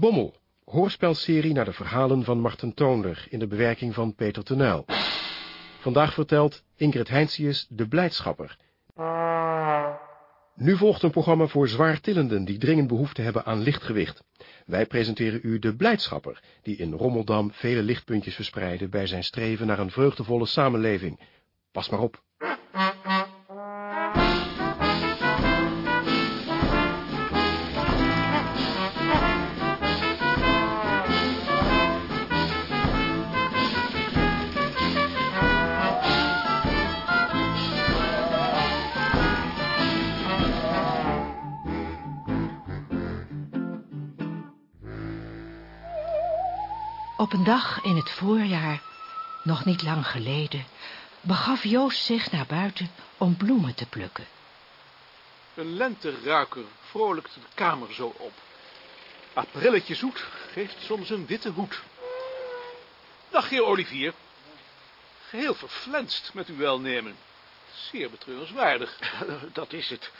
Bommel, hoorspelserie naar de verhalen van Marten Toonder in de bewerking van Peter Tenuil. Vandaag vertelt Ingrid Heinsius de Blijdschapper. Nu volgt een programma voor zwaartillenden die dringend behoefte hebben aan lichtgewicht. Wij presenteren u de Blijdschapper, die in Rommeldam vele lichtpuntjes verspreidde bij zijn streven naar een vreugdevolle samenleving. Pas maar op. een dag in het voorjaar, nog niet lang geleden, begaf Joost zich naar buiten om bloemen te plukken. Een lenteruiker vrolijkt de kamer zo op. Aprilletje zoet geeft soms een witte hoed. Dag, heer Olivier. Geheel verflenst met uw welnemen. Zeer betreurenswaardig. Dat is het.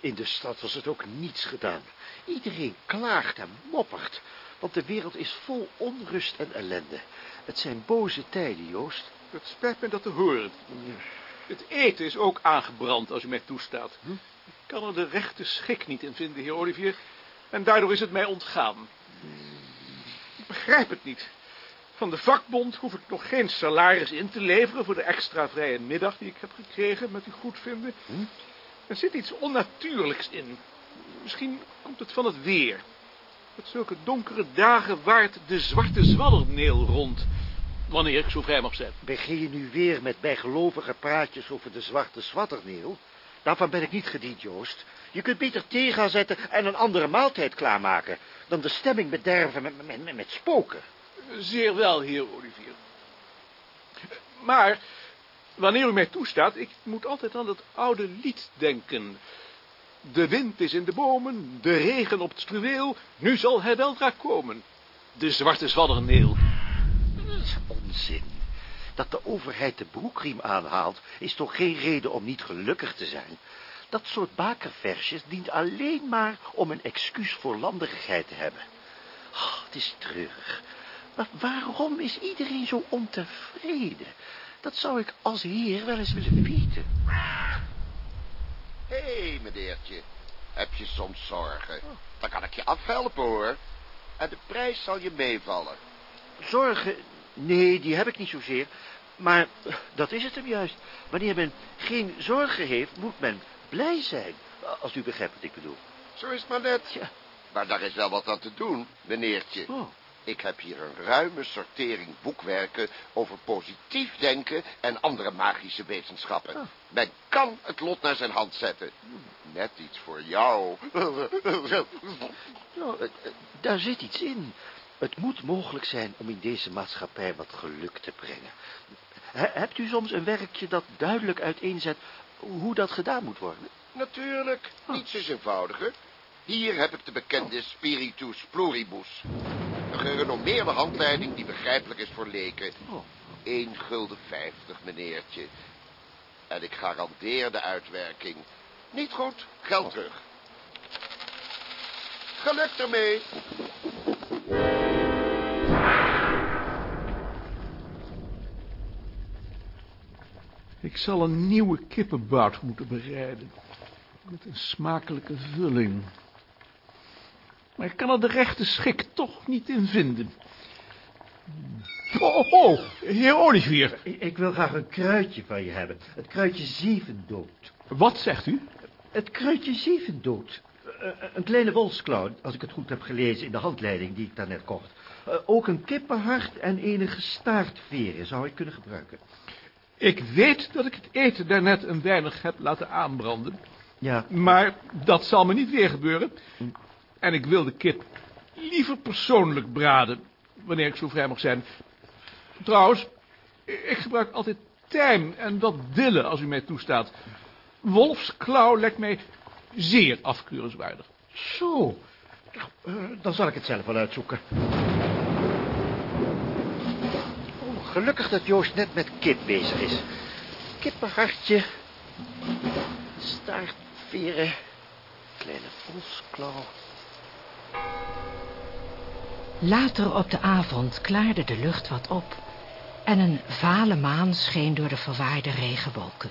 In de stad was het ook niets gedaan. Iedereen klaagt en moppert, want de wereld is vol onrust en ellende. Het zijn boze tijden, Joost. Het spijt me dat te horen. Het eten is ook aangebrand, als u mij toestaat. Hm? Ik kan er de rechte schik niet in vinden, heer Olivier. En daardoor is het mij ontgaan. Ik begrijp het niet. Van de vakbond hoef ik nog geen salaris in te leveren... voor de extra vrije middag die ik heb gekregen, met uw goedvinden. Hm? Er zit iets onnatuurlijks in. Misschien komt het van het weer. Met zulke donkere dagen waart de zwarte zwadderneel rond. Wanneer ik zo vrij mag zijn. Begin je nu weer met bijgelovige praatjes over de zwarte zwatterneel? Daarvan ben ik niet gediend, Joost. Je kunt beter thee gaan zetten en een andere maaltijd klaarmaken... dan de stemming bederven met, met, met, met spoken. Zeer wel, heer Olivier. Maar, wanneer u mij toestaat, ik moet altijd aan dat oude lied denken. De wind is in de bomen, de regen op het struweel, nu zal hij weldra komen. De zwarte zwadderneel. Onzin. Dat de overheid de broekriem aanhaalt, is toch geen reden om niet gelukkig te zijn. Dat soort bakerversjes dient alleen maar om een excuus voor landerigheid te hebben. Oh, het is treurig. Maar waarom is iedereen zo ontevreden? Dat zou ik als heer wel eens willen weten. Hé, hey, meneertje. Heb je soms zorgen? Dan kan ik je afhelpen, hoor. En de prijs zal je meevallen. Zorgen? Nee, die heb ik niet zozeer. Maar dat is het hem juist. Wanneer men geen zorgen heeft, moet men blij zijn. Als u begrijpt wat ik bedoel. Zo is het maar net. Ja. Maar daar is wel wat aan te doen, meneertje. Oh. Ik heb hier een ruime sortering boekwerken over positief denken en andere magische wetenschappen. Ah. Men kan het lot naar zijn hand zetten. Net iets voor jou. Nou, eh, daar zit iets in. Het moet mogelijk zijn om in deze maatschappij wat geluk te brengen. He- hebt u soms een werkje dat duidelijk uiteenzet hoe dat gedaan moet worden? Natuurlijk, niets is eenvoudiger. Hier heb ik de bekende Spiritus Pluribus. Een gerenommeerde handleiding die begrijpelijk is voor leken. Oh. 1 gulden 50, meneertje. En ik garandeer de uitwerking. Niet goed, geld terug. Geluk ermee. Ik zal een nieuwe kippenbout moeten bereiden. Met een smakelijke vulling. Maar ik kan er de rechte schik toch niet in vinden. Oh, oh, heer Olivier. Ik, ik wil graag een kruidje van je hebben. Het kruidje zevendood. Wat zegt u? Het kruidje zevendood. Eh, eh, een kleine wolfsklauw, als ik het goed heb gelezen in de handleiding die ik daarnet kocht. Eh, ook een kippenhart en enige staartveren zou ik kunnen gebruiken. Ik weet dat ik het eten daarnet een weinig heb laten aanbranden. Ja, Maar dat zal me niet weer gebeuren. En ik wil de kip liever persoonlijk braden, wanneer ik zo vrij mag zijn. Trouwens, ik gebruik altijd tijm en wat dille als u mij toestaat. Wolfsklauw lijkt mij zeer afkeurenswaardig. zo. Eh, dan zal ik het zelf wel uitzoeken. Oh, gelukkig dat Joost net met kip bezig is. Kippenhartje. Staartveren. Kleine wolfsklauw. Later op de avond klaarde de lucht wat op... en een vale maan scheen door de verwaaide regenwolken.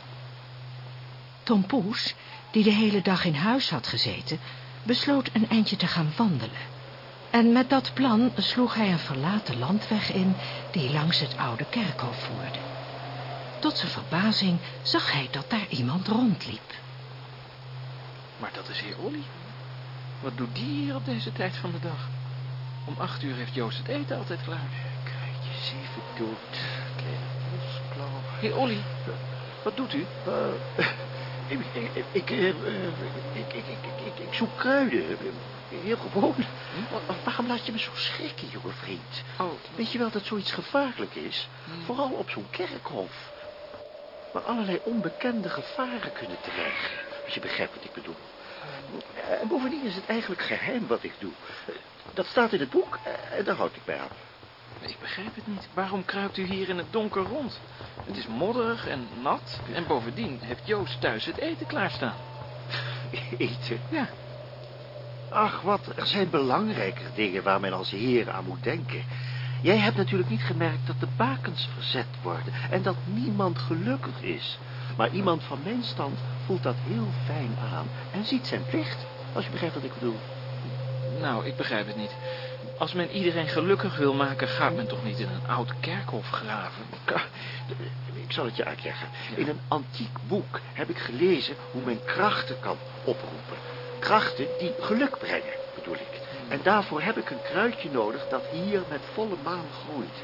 Tom Poes, die de hele dag in huis had gezeten... besloot een eindje te gaan wandelen. En met dat plan sloeg hij een verlaten landweg in... die langs het oude kerkhof voerde. Tot zijn verbazing zag hij dat daar iemand rondliep. Maar dat is heer Olly. Wat doet die hier op deze tijd van de dag? Om acht uur heeft Joost het eten altijd klaar. Krijtje zeven dood. Kleine bosklauw. Heer Olly, wat doet u? Ik, ik, ik, uh, ik, ik, ik, ik, zoek kruiden. Heel gewoon. Hm? Waarom laat je me zo schrikken, jonge vriend? Oh. Weet je wel dat zoiets gevaarlijk is? Hm. Vooral op zo'n kerkhof. Waar allerlei onbekende gevaren kunnen dreigen. Als je begrijpt wat ik bedoel. En bovendien is het eigenlijk geheim wat ik doe. Dat staat in het boek en daar houd ik bij aan. Ik begrijp het niet. Waarom kruipt u hier in het donker rond? Het is modderig en nat. En bovendien heeft Joost thuis het eten klaarstaan. Eten? Ja. Ach, wat, er zijn belangrijker dingen waar men als heer aan moet denken. Jij hebt natuurlijk niet gemerkt dat de bakens verzet worden... en dat niemand gelukkig is. Maar iemand van mijn stand voelt dat heel fijn aan... en ziet zijn plicht, als je begrijpt wat ik bedoel. Nou, ik begrijp het niet. Als men iedereen gelukkig wil maken, gaat men toch niet in een oud kerkhof graven? Ik zal het je uitleggen. In een antiek boek heb ik gelezen hoe men krachten kan oproepen. Krachten die geluk brengen, bedoel ik. En daarvoor heb ik een kruidje nodig dat hier met volle maan groeit.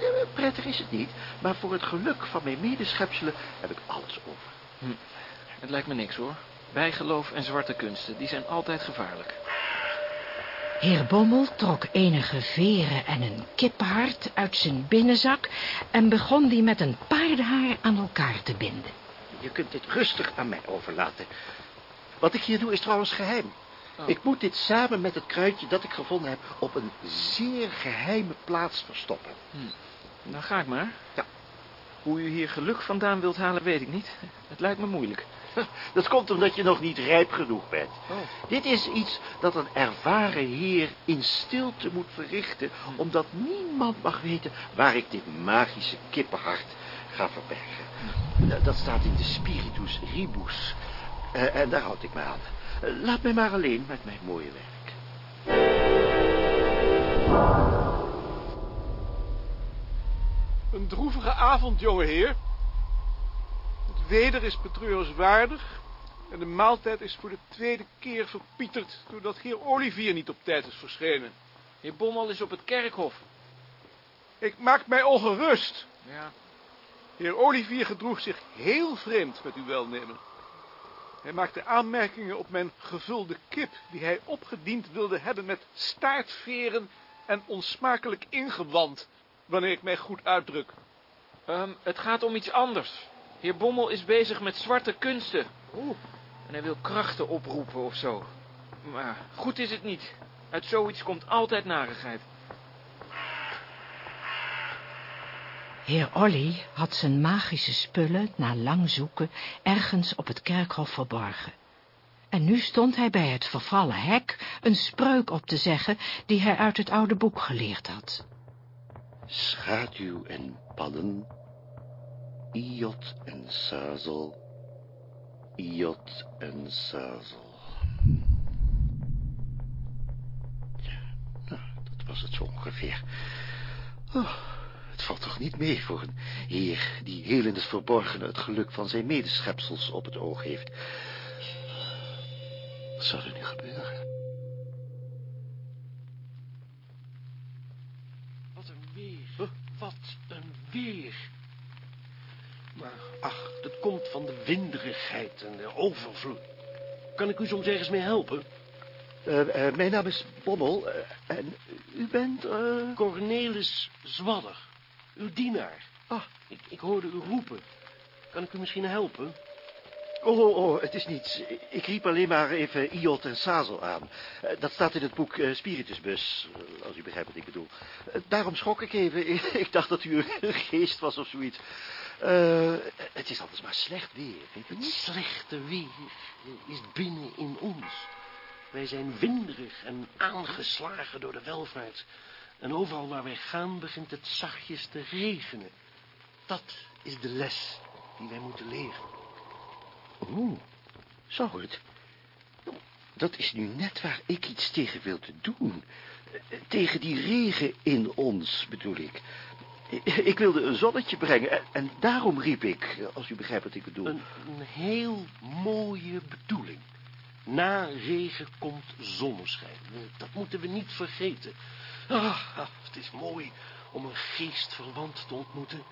Eh, prettig is het niet, maar voor het geluk van mijn medeschepselen heb ik alles over. Hm. Het lijkt me niks hoor. Bijgeloof en zwarte kunsten, die zijn altijd gevaarlijk. Heer Bommel trok enige veren en een kippenhart uit zijn binnenzak... en begon die met een paardenhaar aan elkaar te binden. Je kunt dit rustig aan mij overlaten. Wat ik hier doe is trouwens geheim. Oh. Ik moet dit samen met het kruidje dat ik gevonden heb... op een zeer geheime plaats verstoppen. Hm. Dan ga ik maar. Ja. Hoe u hier geluk vandaan wilt halen, weet ik niet. Het lijkt me moeilijk. Dat komt omdat je nog niet rijp genoeg bent. Oh. Dit is iets dat een ervaren heer in stilte moet verrichten... Hm. omdat niemand mag weten waar ik dit magische kippenhart ga verbergen. Hm. Dat staat in de Spiritus Ribus. Uh, en daar houd ik me aan. Laat mij maar alleen met mijn mooie werk. Een droevige avond, jonge heer weder is betreurenswaardig en de maaltijd is voor de tweede keer verpieterd doordat heer Olivier niet op tijd is verschenen. Heer Bommel is op het kerkhof. Ik maak mij ongerust. Ja. Heer Olivier gedroeg zich heel vreemd met uw welnemen. Hij maakte aanmerkingen op mijn gevulde kip, die hij opgediend wilde hebben met staartveren en onsmakelijk ingewand, wanneer ik mij goed uitdruk. Um, het gaat om iets anders. Heer Bommel is bezig met zwarte kunsten. Oeh. En hij wil krachten oproepen of zo. Maar goed is het niet. Uit zoiets komt altijd narigheid. Heer Olly had zijn magische spullen, na lang zoeken, ergens op het kerkhof verborgen. En nu stond hij bij het vervallen hek een spreuk op te zeggen die hij uit het oude boek geleerd had. Schaduw en pannen Iot en Sazel. Iot en Sazel. Ja, nou, dat was het zo ongeveer. Oh, het valt toch niet mee voor een heer die heel in het verborgene het geluk van zijn medeschepsels op het oog heeft. Wat zal er nu gebeuren? Wat een weer. Wat een weer. Maar ach, dat komt van de winderigheid en de overvloed. Kan ik u soms ergens mee helpen? Uh, uh, mijn naam is Bommel uh, en u bent... Cornelis Zwadder, uw dienaar. Ah. Ik, ik hoorde u roepen. Kan ik u misschien helpen? Oh, oh, oh, het is niets. Ik riep alleen maar even Iot en Sazel aan. dat staat in het boek Spiritusbus, als u begrijpt wat ik bedoel. daarom schrok ik even. ik dacht dat u een geest was of zoiets. Uh, het is anders maar slecht weer, Het slechte weer is binnen in ons. Wij zijn winderig en aangeslagen door de welvaart. En overal waar wij gaan begint het zachtjes te regenen. Dat is de les die wij moeten leren. Oeh, zou het? Dat is nu net waar ik iets tegen wil te doen. Eh, Tegen die regen in ons, bedoel ik. Ik wilde een zonnetje brengen en, en daarom riep ik, als u begrijpt wat ik bedoel. Een, een heel mooie bedoeling. Na regen komt zonneschijn. Dat moeten we niet vergeten. Ah, het is mooi om een geestverwant te ontmoeten.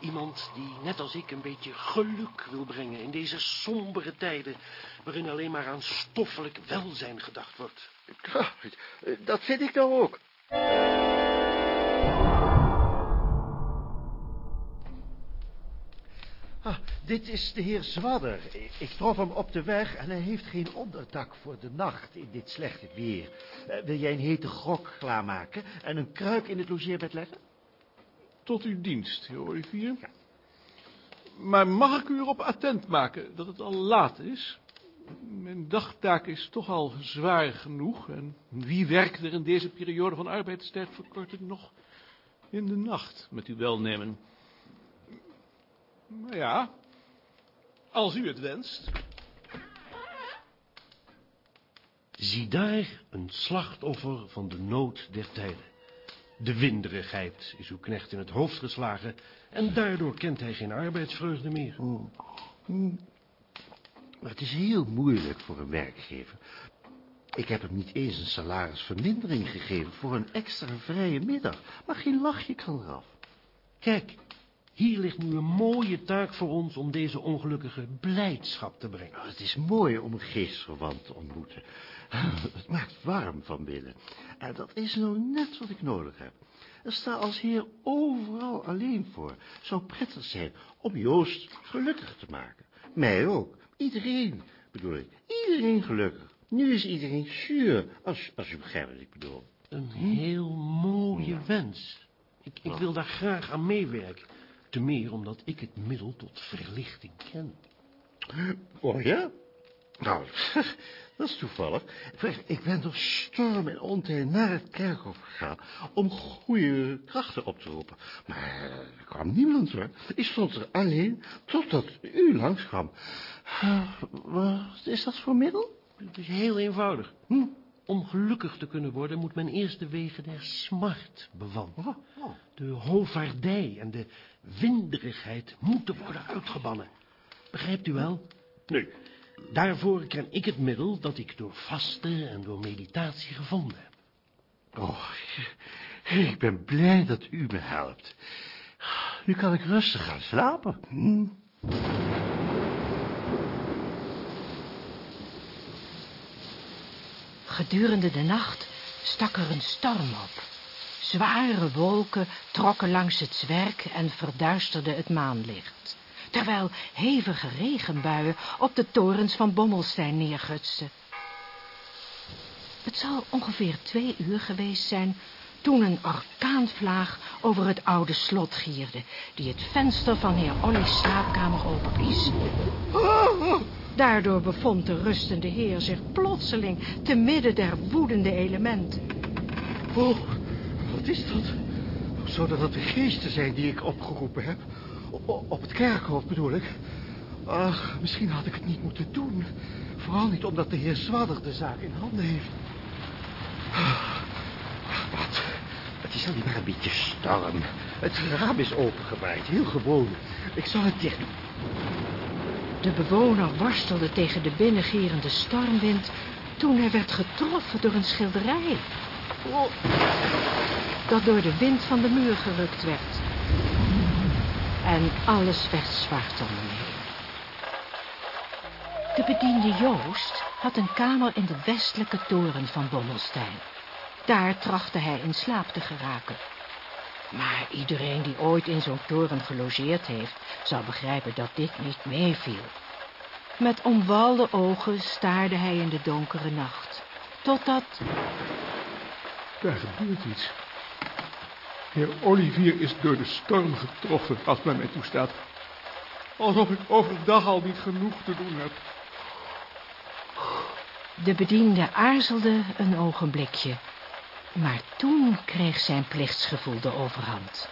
Iemand die, net als ik, een beetje geluk wil brengen in deze sombere tijden... waarin alleen maar aan stoffelijk welzijn gedacht wordt. Ah, Dat vind ik nou ook. Ah, dit is de heer Zwadder. Ik trof hem op de weg en hij heeft geen onderdak voor de nacht in dit slechte weer. Eh, wil jij een hete grok klaarmaken en een kruik in het logeerbed leggen? Tot uw dienst, heer Olivier. Maar mag ik u erop attent maken dat het al laat is? Mijn dagtaak is toch al zwaar genoeg. En wie werkt er in deze periode van arbeidstijdverkorting nog in de nacht, met uw welnemen? Nou ja, als u het wenst. Zie daar een slachtoffer van de nood der tijden. De winderigheid is uw knecht in het hoofd geslagen... en daardoor kent hij geen arbeidsvreugde meer. Maar het is heel moeilijk voor een werkgever. Ik heb hem niet eens een salarisvermindering gegeven voor een extra vrije middag. Maar geen lachje kan eraf. Kijk, hier ligt nu een mooie taak voor ons... om deze ongelukkige blijdschap te brengen. Nou, het is mooi om een geestverwant te ontmoeten. Het maakt warm van binnen. En dat is nou net wat ik nodig heb. Er sta als heer overal alleen voor. Zou prettig zijn om Joost gelukkig te maken. Mij ook. Iedereen, bedoel ik. Iedereen gelukkig. Nu is iedereen zuur, als, als u begrijpt wat ik bedoel. Een heel mooie wens. Ik, ik wil daar graag aan meewerken. Te meer omdat ik het middel tot verlichting ken. Oh ja? Nou, dat is toevallig. Ik ben door storm en ontij naar het kerkhof gegaan om goede krachten op te roepen. Maar er kwam niemand hoor. Ik stond er alleen totdat u langskwam. Uh, Wat is dat voor middel? Het is heel eenvoudig. Hm? Om gelukkig te kunnen worden moet men eerst de wegen der smart bewandelen. Oh, oh. De hovaardij en de winderigheid moeten worden uitgebannen. Begrijpt u wel? Nu, daarvoor ken ik het middel dat ik door vasten en door meditatie gevonden heb. Oh, ik ben blij dat u me helpt. Nu kan ik rustig gaan slapen. Hm? Gedurende de nacht stak er een storm op. Zware wolken trokken langs het zwerk en verduisterden het maanlicht, terwijl hevige regenbuien op de torens van Bommelstein neergutsten. Het zal ongeveer twee uur geweest zijn toen een orkaanvlaag over het oude slot gierde, die het venster van heer Olly's slaapkamer openblies. Daardoor bevond de rustende heer zich plotseling te midden der woedende elementen. Wat is dat? Zouden dat de geesten zijn die ik opgeroepen heb? O- op het kerkhof bedoel ik. Ach, misschien had ik het niet moeten doen. Vooral niet omdat de heer Zwadder de zaak in handen heeft. Ah, Wat? Het is alleen maar een beetje storm. Het raam is opengemaakt, heel gewoon. Ik zal het dicht doen. De bewoner worstelde tegen de binnengerende stormwind toen hij werd getroffen door een schilderij. Dat door de wind van de muur gerukt werd. En alles werd zwart om hem heen. De bediende Joost had een kamer in de westelijke toren van Bommelstein. Daar trachtte hij in slaap te geraken. Maar iedereen die ooit in zo'n toren gelogeerd heeft... zal begrijpen dat dit niet meeviel. Met omwalde ogen staarde hij in de donkere nacht. Totdat... Daar gebeurt iets. Heer Olivier is door de storm getroffen, als men mij toestaat. Alsof ik overdag al niet genoeg te doen heb. De bediende aarzelde een ogenblikje. Maar toen kreeg zijn plichtsgevoel de overhand.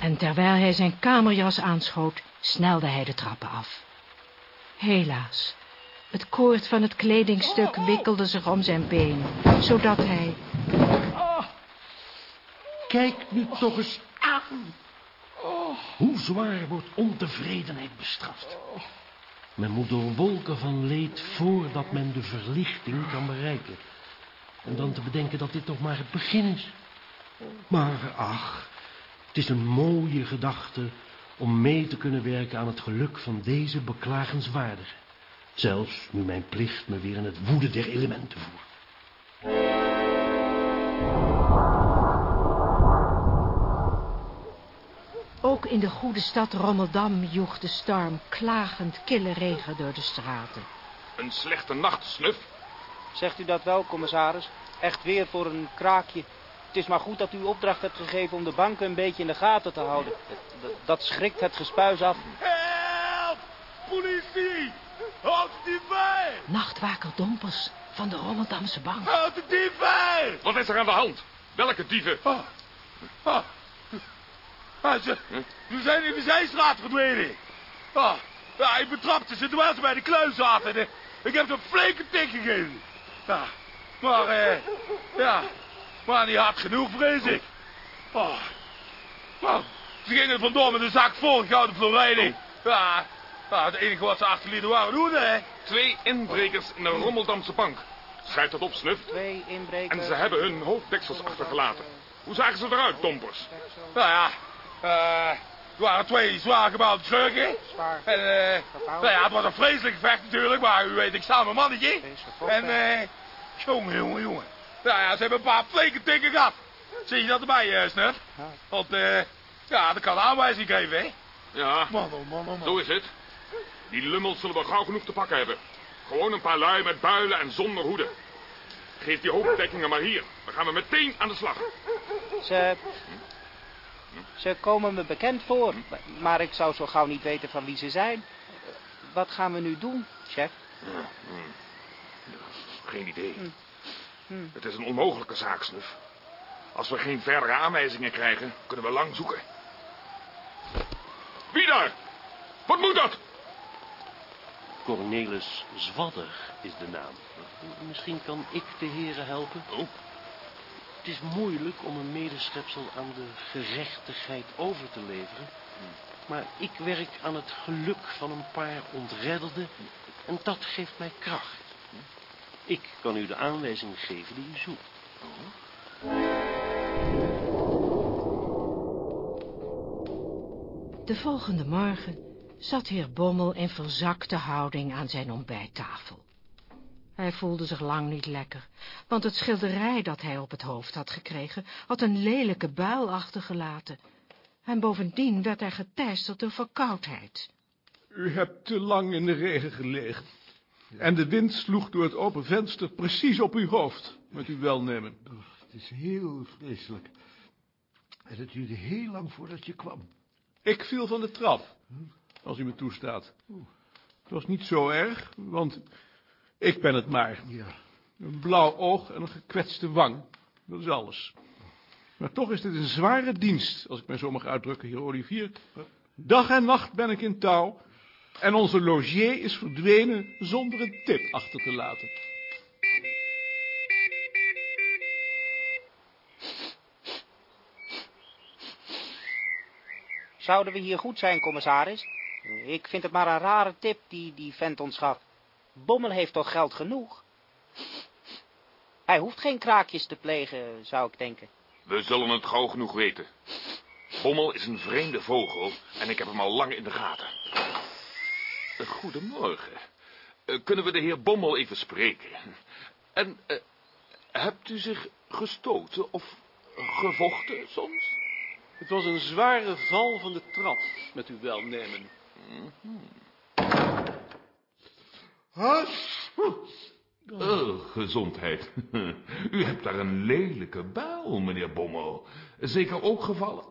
En terwijl hij zijn kamerjas aanschoot, snelde hij de trappen af. Helaas, het koord van het kledingstuk wikkelde zich om zijn been, zodat hij... Kijk nu toch eens aan. Hoe zwaar wordt ontevredenheid bestraft? Men moet door wolken van leed voordat men de verlichting kan bereiken. En dan te bedenken dat dit toch maar het begin is. Maar ach, het is een mooie gedachte om mee te kunnen werken aan het geluk van deze beklagenswaardige. Zelfs nu mijn plicht me weer in het woede der elementen voert. Ook in de goede stad Rommeldam joeg de storm klagend kille regen door de straten. Een slechte nacht, Snuf. Zegt u dat wel, commissaris? Echt weer voor een kraakje. Het is maar goed dat u opdracht hebt gegeven om de banken een beetje in de gaten te houden. Dat, dat schrikt het gespuis af. Help! Politie! Houd die bij! Nachtwaker Dompers van de Rommeldamse bank. Houd de dief bij! Wat is er aan de hand? Welke dieven? Ah, ah. Ah, ze, ze zijn in de zijstraat verdwenen. Ah, ja, ik betrapte ze terwijl ze bij de kluis zaten. En, Ik heb ze een flinke tik gegeven. Ja, maar, eh, ja, maar niet hard genoeg, vrees ik. Ah, ah, ze gingen vandoor met een zak vol gouden florijnen. Ja, ja, het enige wat ze achterlieten waren hoeden, hè. Twee inbrekers in de Rommeldamse bank. Schrijf dat op, Snuf. Twee inbrekers. En ze hebben hun hoofddeksels achtergelaten. Hoe zagen ze eruit, Dompers? Nou ja, eh, er waren twee zwaar gebouwde schurken. Zwaar. En, eh, nou ja, het was een vreselijk gevecht natuurlijk, maar u weet, ik sta mijn mannetje. En, eh, jongen, jongen, jongen. Nou ja, ze hebben een paar flinke tikken gehad. Zie je dat erbij, eh, Snuf? Want, eh, ja, dat kan aanwijzing geven, hè? Ja, Man, oh man, oh man. zo is het. Die lummels zullen we gauw genoeg te pakken hebben. Gewoon een paar lui met builen en zonder hoeden. Geef die hoofddekkingen maar hier. Dan gaan we meteen aan de slag. Ze... Ze komen me bekend voor, maar ik zou zo gauw niet weten van wie ze zijn. Wat gaan we nu doen, chef? Geen idee. Het is een onmogelijke zaak, Snuf. Als we geen verdere aanwijzingen krijgen, kunnen we lang zoeken. Wie daar? Wat moet dat? Cornelis Zwadder is de naam. Misschien kan ik de heren helpen. Oh, Het is moeilijk om een medeschepsel aan de gerechtigheid over te leveren. Maar ik werk aan het geluk van een paar ontreddelden en dat geeft mij kracht. Ik kan u de aanwijzing geven die u zoekt. De volgende morgen zat heer Bommel in verzakte houding aan zijn ontbijttafel. Hij voelde zich lang niet lekker, want het schilderij dat hij op het hoofd had gekregen, had een lelijke buil achtergelaten. En bovendien werd hij geteisterd door verkoudheid. U hebt te lang in de regen gelegen. En de wind sloeg door het open venster precies op uw hoofd, met uw welnemen. Het is heel vreselijk. En het duurde heel lang voordat je kwam. Ik viel van de trap, als u me toestaat. Het was niet zo erg, want ik ben het maar. Ja. Een blauw oog en een gekwetste wang. Dat is alles. Maar toch is dit een zware dienst, als ik mij zo mag uitdrukken, heer Olivier. Dag en nacht ben ik in touw. En onze logier is verdwenen zonder een tip achter te laten. Zouden we hier goed zijn, commissaris? Ik vind het maar een rare tip die die vent ons gaf. Bommel heeft toch geld genoeg? Hij hoeft geen kraakjes te plegen, zou ik denken. We zullen het gauw genoeg weten. Bommel is een vreemde vogel en ik heb hem al lang in de gaten. Eh, Goedemorgen. Eh, kunnen we de heer Bommel even spreken? En eh, hebt u zich gestoten of gevochten soms? Het was een zware val van de trap, met uw welnemen. Oh, gezondheid. U hebt daar een lelijke buil, meneer Bommel. Zeker ook gevallen?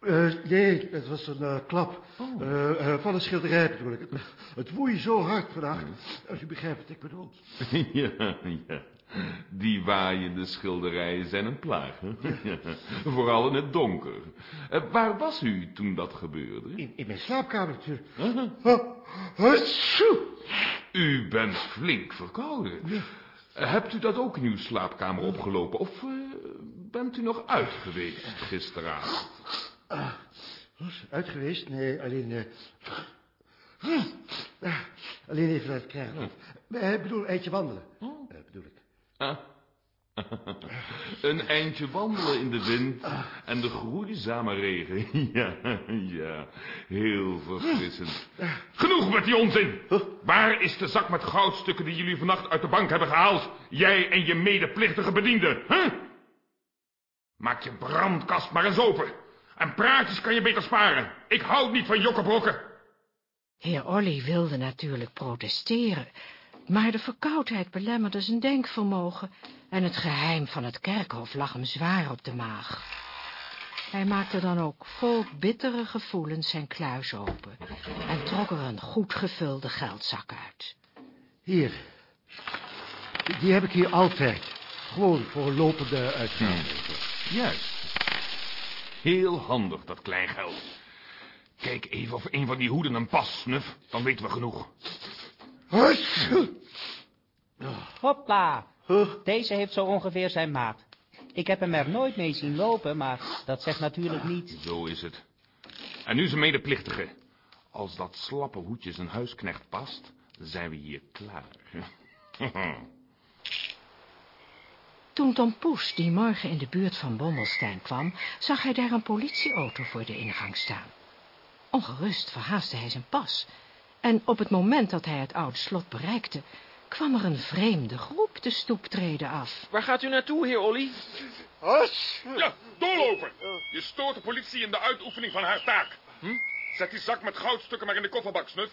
Eh, nee, het was een eh, klap. Oh. Eh, van een schilderij bedoel ik. Het, het woei zo hard vandaag. Als u begrijpt wat ik bedoel. Ja, ja. Die waaiende schilderijen zijn een plaag. hè? Vooral in het donker. Waar was u toen dat gebeurde? In, in mijn slaapkamer natuurlijk. U bent flink verkouden. Hebt u dat ook in uw slaapkamer opgelopen? Of bent u nog uit geweest gisteravond? Was Uit geweest? Nee, alleen... eh, ah, alleen even het krijgen. Ik bedoel, eindje wandelen. Eh, bedoel ik. Ah. Een eindje wandelen in de wind en de groeizame regen. Ja, ja, heel verfrissend. Genoeg met die onzin. Waar is de zak met goudstukken die jullie vannacht uit de bank hebben gehaald? Jij en je medeplichtige bediende, hè? Maak je brandkast maar eens open. En praatjes kan je beter sparen. Ik hou niet van jokkebrokken. Heer Olly wilde natuurlijk protesteren, maar de verkoudheid belemmerde zijn denkvermogen en het geheim van het kerkhof lag hem zwaar op de maag. Hij maakte dan ook vol bittere gevoelens zijn kluis open en trok er een goed gevulde geldzak uit. Hier. Die heb ik hier altijd. Gewoon voor lopende uitgaven. Juist. Heel handig, dat kleingeld. Kijk even of een van die hoeden een pas, snuf. Dan weten we genoeg. Hopla. Deze heeft zo ongeveer zijn maat. Ik heb hem er nooit mee zien lopen, maar dat zegt natuurlijk niet. Zo is het. En nu zijn medeplichtige. Als dat slappe hoedje zijn huisknecht past, zijn we hier klaar. Toen Tom Poes die morgen in de buurt van Bommelstein kwam, zag hij daar een politieauto voor de ingang staan. Ongerust verhaastte hij zijn pas. En op het moment dat hij het oude slot bereikte, kwam er een vreemde groep de stoeptreden af. Waar gaat u naartoe, heer Olly? Ja, doorlopen. Je stoort de politie in de uitoefening van haar taak. Hm? Zet die zak met goudstukken maar in de kofferbak, snuf.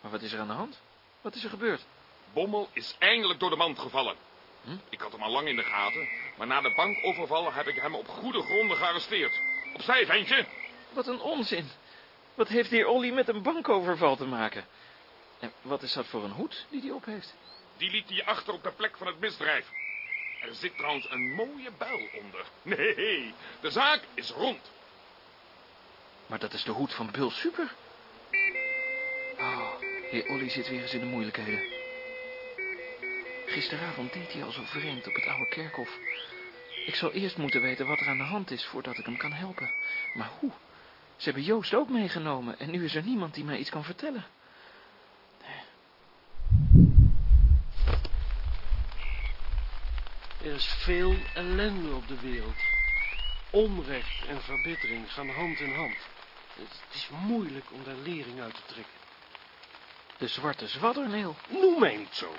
Maar wat is er aan de hand? Wat is er gebeurd? Bommel is eindelijk door de mand gevallen. Hm? Ik had hem al lang in de gaten, maar na de bankoverval heb ik hem op goede gronden gearresteerd. Opzij, ventje. Wat een onzin. Wat heeft heer Olly met een bankoverval te maken? En wat is dat voor een hoed die hij op heeft? Die liet hij achter op de plek van het misdrijf. Er zit trouwens een mooie buil onder. Nee, de zaak is rond. Maar dat is de hoed van Bill Super. Oh, heer Olly zit weer eens in de moeilijkheden. Gisteravond deed hij al zo vreemd op het oude kerkhof. Ik zal eerst moeten weten wat er aan de hand is voordat ik hem kan helpen. Maar hoe? Ze hebben Joost ook meegenomen en nu is er niemand die mij iets kan vertellen. Er is veel ellende op de wereld. Onrecht en verbittering gaan hand in hand. Het is moeilijk om daar lering uit te trekken. De zwarte zwadderneel. Noem mij niet zo.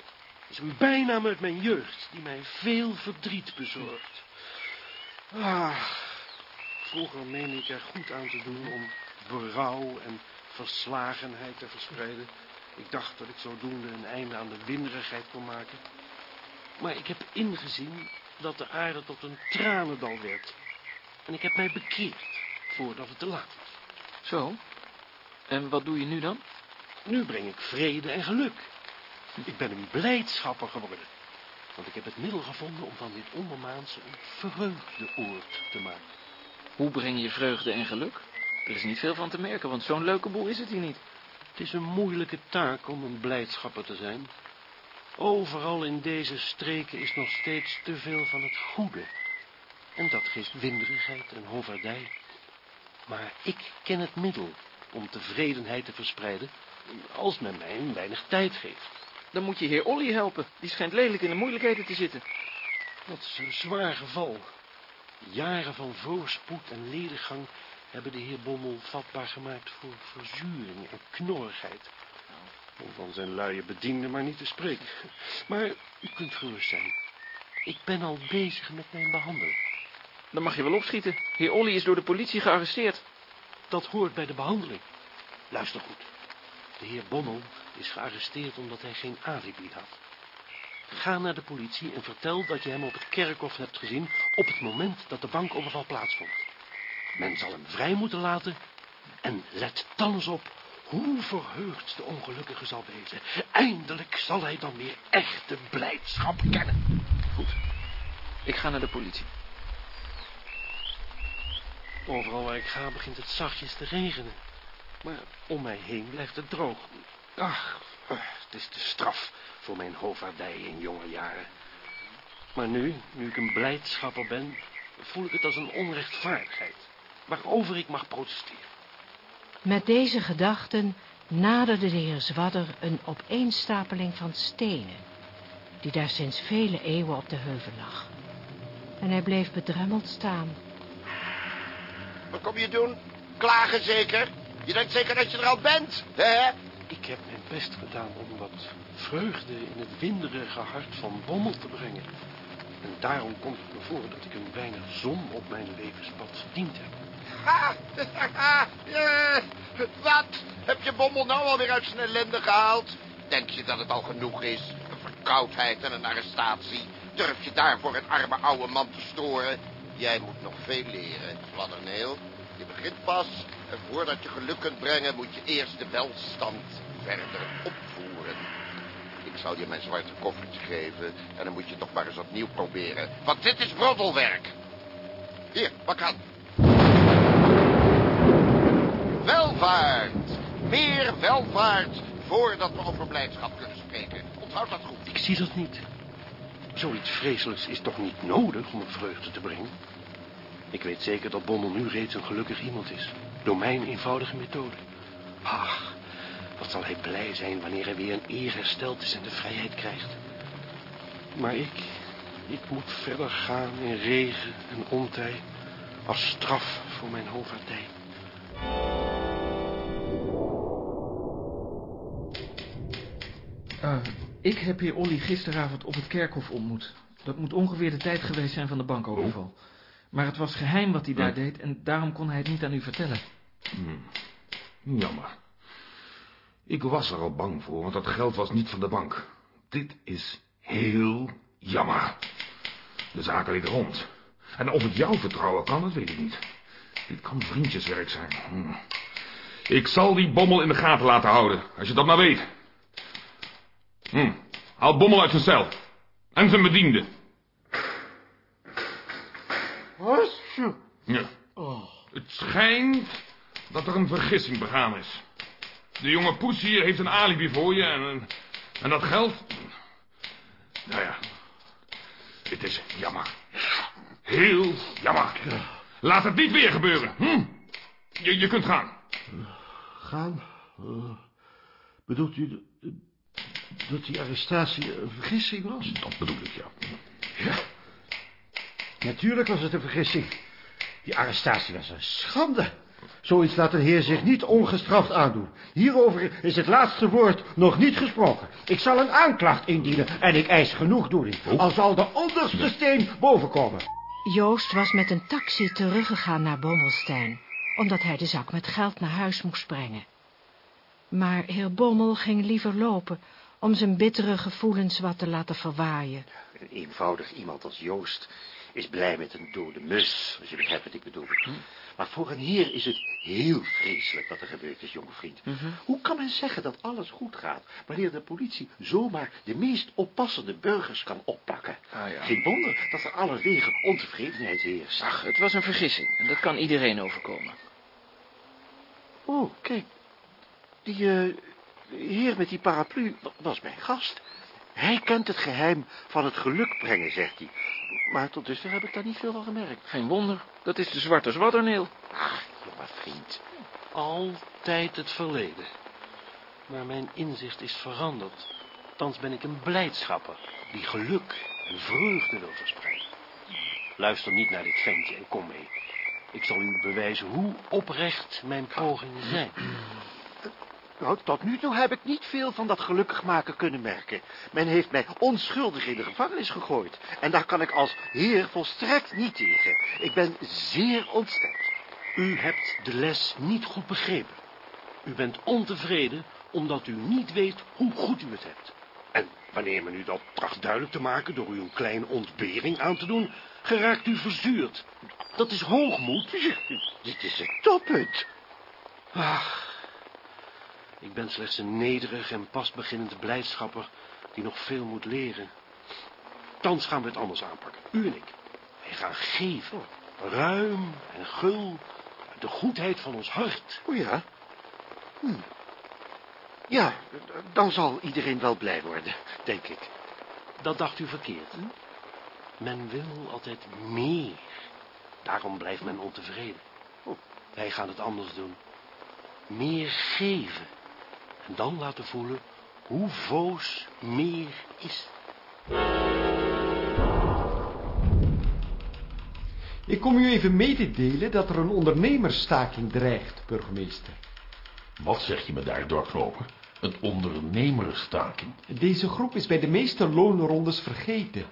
Is een bijnaam uit mijn jeugd die mij veel verdriet bezorgt. Ah, vroeger meende ik er goed aan te doen om berouw en verslagenheid te verspreiden. Ik dacht dat ik zodoende een einde aan de winderigheid kon maken. Maar ik heb ingezien dat de aarde tot een tranendal werd. En ik heb mij bekeerd voordat het te laat was. Zo. En wat doe je nu dan? Nu breng ik vrede en geluk. Ik ben een blijdschapper geworden. Want ik heb het middel gevonden om van dit ondermaanse een vreugdeoord te maken. Hoe breng je vreugde en geluk? Er is niet veel van te merken, want zo'n leuke boel is het hier niet. Het is een moeilijke taak om een blijdschapper te zijn. Overal in deze streken is nog steeds te veel van het goede. En dat geeft winderigheid en hoverdij. Maar ik ken het middel om tevredenheid te verspreiden, als men mij een weinig tijd geeft. Dan moet je heer Olly helpen. Die schijnt lelijk in de moeilijkheden te zitten. Dat is een zwaar geval. Jaren van voorspoed en lediggang hebben de heer Bommel vatbaar gemaakt voor verzuring en knorrigheid. Om van zijn luie bedienden maar niet te spreken. Maar u kunt gerust zijn. Ik ben al bezig met mijn behandeling. Dan mag je wel opschieten. Heer Olly is door de politie gearresteerd. Dat hoort bij de behandeling. Luister goed. De heer Bommel is gearresteerd omdat hij geen alibi had. Ga naar de politie en vertel dat je hem op het kerkhof hebt gezien op het moment dat de bankoverval plaatsvond. Men zal hem vrij moeten laten. En let dan eens op hoe verheugd de ongelukkige zal wezen. Eindelijk zal hij dan weer echte blijdschap kennen. Goed. Ik ga naar de politie. Overal waar ik ga begint het zachtjes te regenen. Maar om mij heen blijft het droog. Ach, het is de straf voor mijn hoofdvaardij in jonge jaren. Maar nu, nu ik een blijdschapper ben, voel ik het als een onrechtvaardigheid. Waarover ik mag protesteren. Met deze gedachten naderde de heer Zwadder een opeenstapeling van stenen, die daar sinds vele eeuwen op de heuvel lag. En hij bleef bedremmeld staan. Wat kom je doen? Klagen zeker? Je denkt zeker dat je er al bent, hè? Ik heb mijn best gedaan om wat vreugde in het winderige hart van Bommel te brengen. En daarom komt het me voor dat ik een weinig zon op mijn levenspad verdiend heb. Ha! Ja, Wat? Heb je Bommel nou alweer uit zijn ellende gehaald? Denk je dat het al genoeg is? Een verkoudheid en een arrestatie. Durf je daarvoor een arme oude man te storen? Jij moet nog veel leren, Fladderneel. Je begint pas. En voordat je geluk kunt brengen, moet je eerst de welstand verder opvoeren. Ik zal je mijn zwarte koffertje geven en dan moet je toch maar eens opnieuw proberen. Want dit is broddelwerk. Hier, pak aan. Welvaart. Meer welvaart voordat we over blijdschap kunnen spreken. Onthoud dat goed. Ik zie dat niet. Zoiets vreselijks is toch niet nodig om een vreugde te brengen? Ik weet zeker dat Bommel nu reeds een gelukkig iemand is. Door mijn eenvoudige methode. Ach, wat zal hij blij zijn wanneer hij weer een eer hersteld is en de vrijheid krijgt. Maar ik, ik moet verder gaan in regen en ontij als straf voor mijn hoofdvaardij. Uh, ik heb heer Olly gisteravond op het kerkhof ontmoet. Dat moet ongeveer de tijd geweest zijn van de bankoverval. Maar het was geheim wat hij daar deed en daarom kon hij het niet aan u vertellen. Hmm. Jammer. Ik was er al bang voor, want dat geld was niet van de bank. Dit is heel jammer. De zaken liggen rond. En of ik jou vertrouwen kan, dat weet ik niet. Dit kan vriendjeswerk zijn. Hmm. Ik zal die bommel in de gaten laten houden, als je dat maar weet. Hm. Haal Bommel uit zijn cel. En zijn bediende. Wat? Ja. Het schijnt dat er een vergissing begaan is. De jonge poes hier heeft een alibi voor je en, en dat geld... Nou ja, het is jammer. Heel jammer. Laat het niet weer gebeuren. Hm? Je, je kunt gaan. Gaan? Uh, bedoelt u dat die arrestatie een vergissing was? Dat bedoel ik, ja. Ja. Natuurlijk was het een vergissing. Die arrestatie was een schande. Zoiets laat een heer zich niet ongestraft aandoen. Hierover is het laatste woord nog niet gesproken. Ik zal een aanklacht indienen en ik eis genoegdoening. Oh. Al zal de onderste steen bovenkomen. Joost was met een taxi teruggegaan naar Bommelstein... omdat hij de zak met geld naar huis moest brengen. Maar heer Bommel ging liever lopen om zijn bittere gevoelens wat te laten verwaaien. Een eenvoudig iemand als Joost is blij met een dode mus, als je begrijpt wat ik bedoel. Hm? Maar voor een heer is het heel vreselijk wat er gebeurd is, jonge vriend. Mhm. Hoe kan men zeggen dat alles goed gaat, wanneer de politie zomaar de meest oppassende burgers kan oppakken? Ah, ja. Geen wonder dat er allerwege ontevredenheid heerst. Ach, het was een vergissing en dat kan iedereen overkomen. Oh, kijk, die uh, heer met die paraplu was mijn gast. Hij kent het geheim van het geluk brengen, zegt hij. Maar tot dusver heb ik daar niet veel van gemerkt. Geen wonder, dat is de zwarte zwadderneel. Ach, jonge vriend. Altijd het verleden. Maar mijn inzicht is veranderd. Thans ben ik een blijdschapper die geluk en vreugde wil verspreiden. Luister niet naar dit ventje en kom mee. Ik zal u bewijzen hoe oprecht mijn pogingen zijn. Nou, tot nu toe heb ik niet veel van dat gelukkig maken kunnen merken. Men heeft mij onschuldig in de gevangenis gegooid. En daar kan ik als heer volstrekt niet tegen. Ik ben zeer ontstemd. U hebt de les niet goed begrepen. U bent ontevreden omdat u niet weet hoe goed u het hebt. En wanneer men u dat tracht duidelijk te maken door u een kleine ontbering aan te doen, geraakt u verzuurd. Dat is hoogmoed. Dit is het toppunt. Ach, ik ben slechts een nederig en pas beginnend blijdschapper die nog veel moet leren. Thans gaan we het anders aanpakken, u en ik. Wij gaan geven, ruim en gul, uit de goedheid van ons hart. O ja? Hm. Ja, dan zal iedereen wel blij worden, denk ik. Dat dacht u verkeerd. Men wil altijd meer. Daarom blijft men ontevreden. Wij gaan het anders doen. Meer geven. En dan laten voelen hoe voos meer is. Ik kom u even mee te delen dat er een ondernemersstaking dreigt, burgemeester. Wat zeg je me daar, dorpsloper? Een ondernemersstaking? Deze groep is bij de meeste loonrondes vergeten.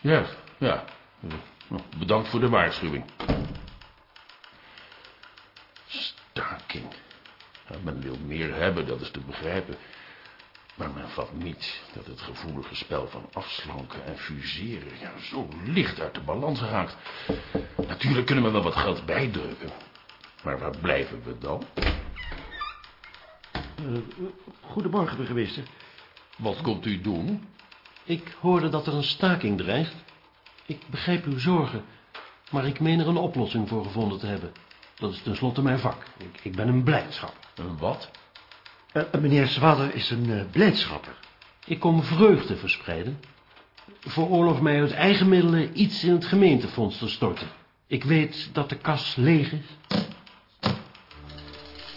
Ja, ja. Nou, Bedankt voor de waarschuwing. Staking. Ja, men wil meer hebben, dat is te begrijpen. Maar men vat niet dat het gevoelige spel van afslanken en fuseren ja, zo licht uit de balans raakt. Natuurlijk kunnen we wel wat geld bijdrukken. Maar waar blijven we dan? Uh, goedemorgen, burgemeester. Wat komt u doen? Ik hoorde dat er een staking dreigt. Ik begrijp uw zorgen, maar ik meen er een oplossing voor gevonden te hebben. Dat is tenslotte mijn vak. Ik, ik ben een blijdschap. Een wat? Uh, meneer Zwadder is een uh, blijdschapper. Ik kom vreugde verspreiden. Veroorloof mij uit eigen middelen iets in het gemeentefonds te storten. Ik weet dat de kas leeg is.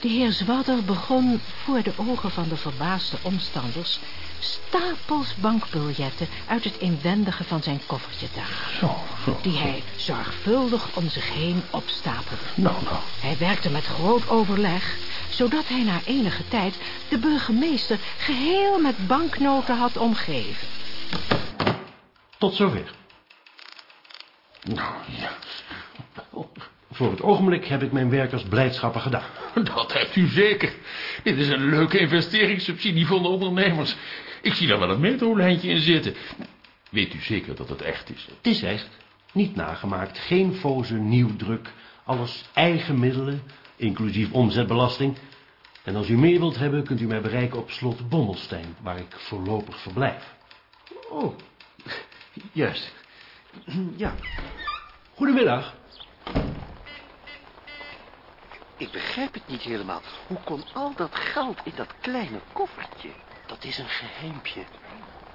De heer Zwadder begon voor de ogen van de verbaasde omstanders stapels bankbiljetten uit het inwendige van zijn koffertje te halen. Zo, zo. Die hij zorgvuldig om zich heen opstapelde. Nou, nou. Hij werkte met groot overleg, zodat hij na enige tijd de burgemeester geheel met banknoten had omgeven. Tot zover. Nou, ja. Voor het ogenblik heb ik mijn werk als blijdschapper gedaan. Dat hebt u zeker. Dit is een leuke investeringssubsidie voor de ondernemers. Ik zie daar wel een metrolijntje in zitten. Weet u zeker dat het echt is? Het is echt. Niet nagemaakt, geen foze nieuwdruk. Alles eigen middelen, inclusief omzetbelasting. En als u meer wilt hebben, kunt u mij bereiken op slot Bommelstein, waar ik voorlopig verblijf. Oh, juist. Ja. Goedemiddag. Ik begrijp het niet helemaal. Hoe kon al dat geld in dat kleine koffertje? Dat is een geheimpje.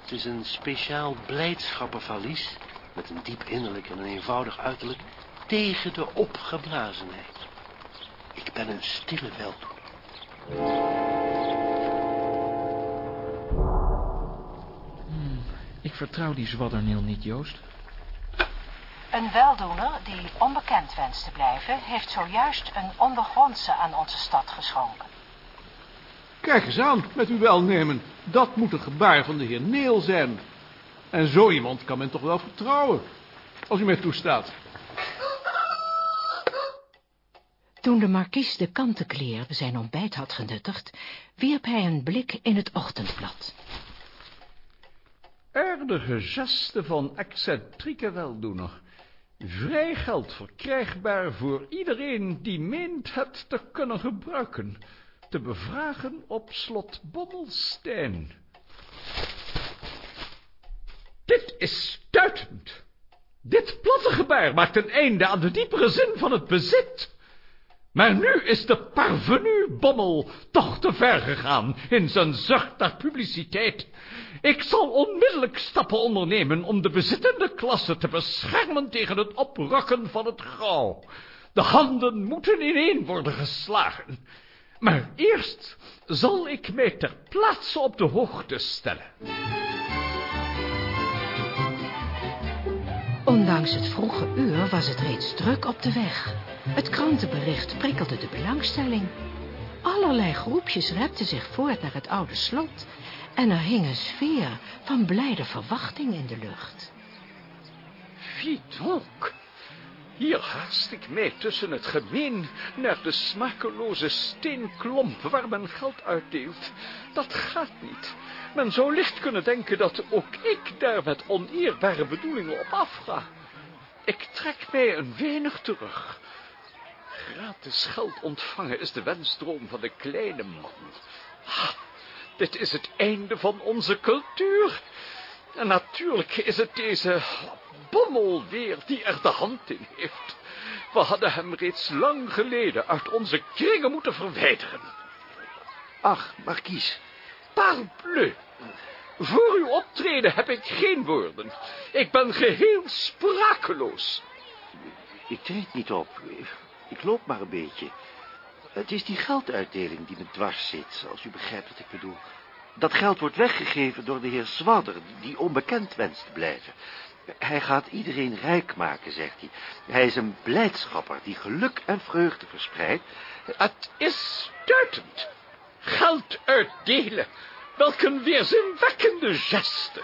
Het is een speciaal blijdschappenvalies... met een diep innerlijk en een eenvoudig uiterlijk... tegen de opgeblazenheid. Ik ben een stille weldoener. Hmm, ik vertrouw die zwadderneel niet, Joost. Een weldoener die onbekend wenst te blijven... heeft zojuist een ondergrondse aan onze stad geschonken. Kijk eens aan met uw welnemen. Dat moet een gebaar van de heer Neel zijn. En zo iemand kan men toch wel vertrouwen. Als u mij toestaat. Toen de markies de kantenkleer zijn ontbijt had genuttigd... wierp hij een blik in het ochtendblad. Aardige geste van excentrieke weldoener. Vrij geld verkrijgbaar voor iedereen die meent het te kunnen gebruiken. Te bevragen op slot Bommelstein. Dit is stuitend. Dit platte gebaar maakt een einde aan de diepere zin van het bezit. Maar nu is de parvenu Bommel toch te ver gegaan in zijn zucht naar publiciteit. Ik zal onmiddellijk stappen ondernemen om de bezittende klasse te beschermen tegen het oprokken van het gauw. De handen moeten ineen worden geslagen. Maar eerst zal ik mij ter plaatse op de hoogte stellen. Ondanks het vroege uur was het reeds druk op de weg. Het krantenbericht prikkelde de belangstelling. Allerlei groepjes repten zich voort naar het oude slot... en er hing een sfeer van blijde verwachting in de lucht. Donc? Hier haast ik mij tussen het gemeen naar de smakeloze steenklomp waar men geld uitdeelt. Dat gaat niet. Men zou licht kunnen denken dat ook ik daar met oneerbare bedoelingen op afga. Ik trek mij een weinig terug. Gratis geld ontvangen is de wensdroom van de kleine man. Dit is het einde van onze cultuur. En natuurlijk is het deze bommel weer die er de hand in heeft. We hadden hem reeds lang geleden uit onze kringen moeten verwijderen. Ach, markies. Parbleu. Voor uw optreden heb ik geen woorden. Ik ben geheel sprakeloos. Ik treed niet op. Ik loop maar een beetje. Het is die gelduitdeling die me dwars zit, als u begrijpt wat ik bedoel. Dat geld wordt weggegeven door de heer Swadder, die onbekend wenst te blijven. Hij gaat iedereen rijk maken, zegt hij. Hij is een blijdschapper die geluk en vreugde verspreidt. Het is stuitend. Geld uitdelen. Welk een weerzinwekkende geste.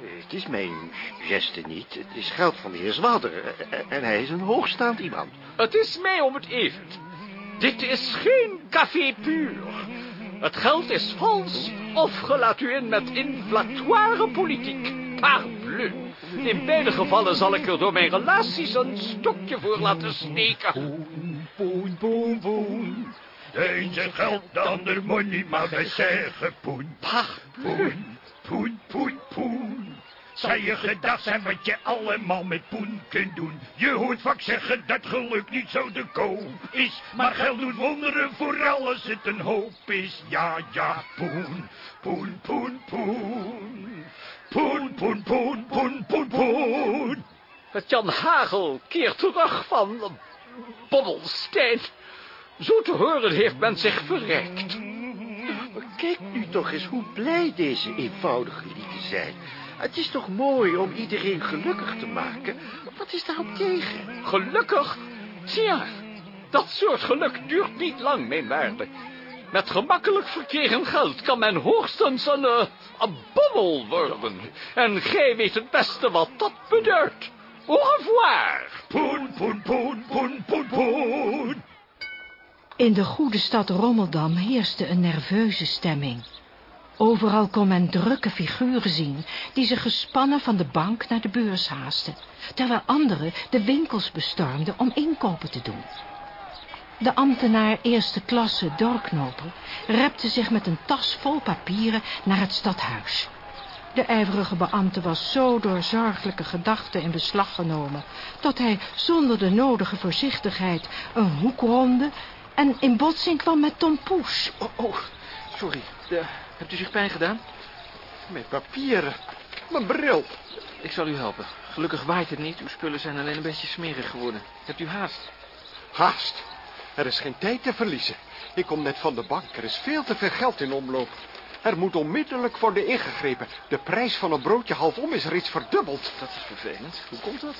Het is mijn geste niet. Het is geld van de heer Zwadder. En hij is een hoogstaand iemand. Het is mij om het even. Dit is geen café puur. Het geld is vals of ge laat u in met inflatoire politiek. In beide gevallen zal ik er door mijn relaties een stokje voor laten steken. Poen, poen, poen, poen. Deze geld, de ander money, maar wij zeggen poen. Poen, poen, poen, poen. Zou je gedacht zijn wat je allemaal met poen kunt doen? Je hoort vaak zeggen dat geluk niet zo de koop is. Maar geld doet wonderen vooral als het een hoop is. Ja, ja, poen, poen, poen, poen. Poen, poen, poen, poen, poen, poen. Het Jan Hagel keert terug van Bobbelstein. Zo te horen heeft men zich verrijkt. Kijk nu toch eens hoe blij deze eenvoudige lieden zijn. Het is toch mooi om iedereen gelukkig te maken? Wat is daarop tegen? Gelukkig? Tja, dat soort geluk duurt niet lang, mijn waarde. Met gemakkelijk verkeer en geld kan men hoogstens een, uh, een bommel worden. En gij weet het beste wat dat beduidt. Au revoir. Poen, poen, poen, poen, poen, poen. In de goede stad Rommeldam heerste een nerveuze stemming. Overal kon men drukke figuren zien, die zich gespannen van de bank naar de beurs haasten, terwijl anderen de winkels bestormden om inkopen te doen. De ambtenaar eerste klasse doorknoper repte zich met een tas vol papieren naar het stadhuis. De ijverige beambte was zo door zorgelijke gedachten in beslag genomen, dat hij zonder de nodige voorzichtigheid een hoek ronde en in botsing kwam met Tom Poes. Oh, oh sorry. Hebt u zich pijn gedaan? Mijn papieren. Mijn bril. Ik zal u helpen. Gelukkig waait het niet. Uw spullen zijn alleen een beetje smerig geworden. Hebt u haast? Haast? Er is geen tijd te verliezen. Ik kom net van de bank. Er is veel te veel geld in omloop. Er moet onmiddellijk worden ingegrepen. De prijs van een broodje halfom is reeds verdubbeld. Dat is vervelend. Hoe komt dat?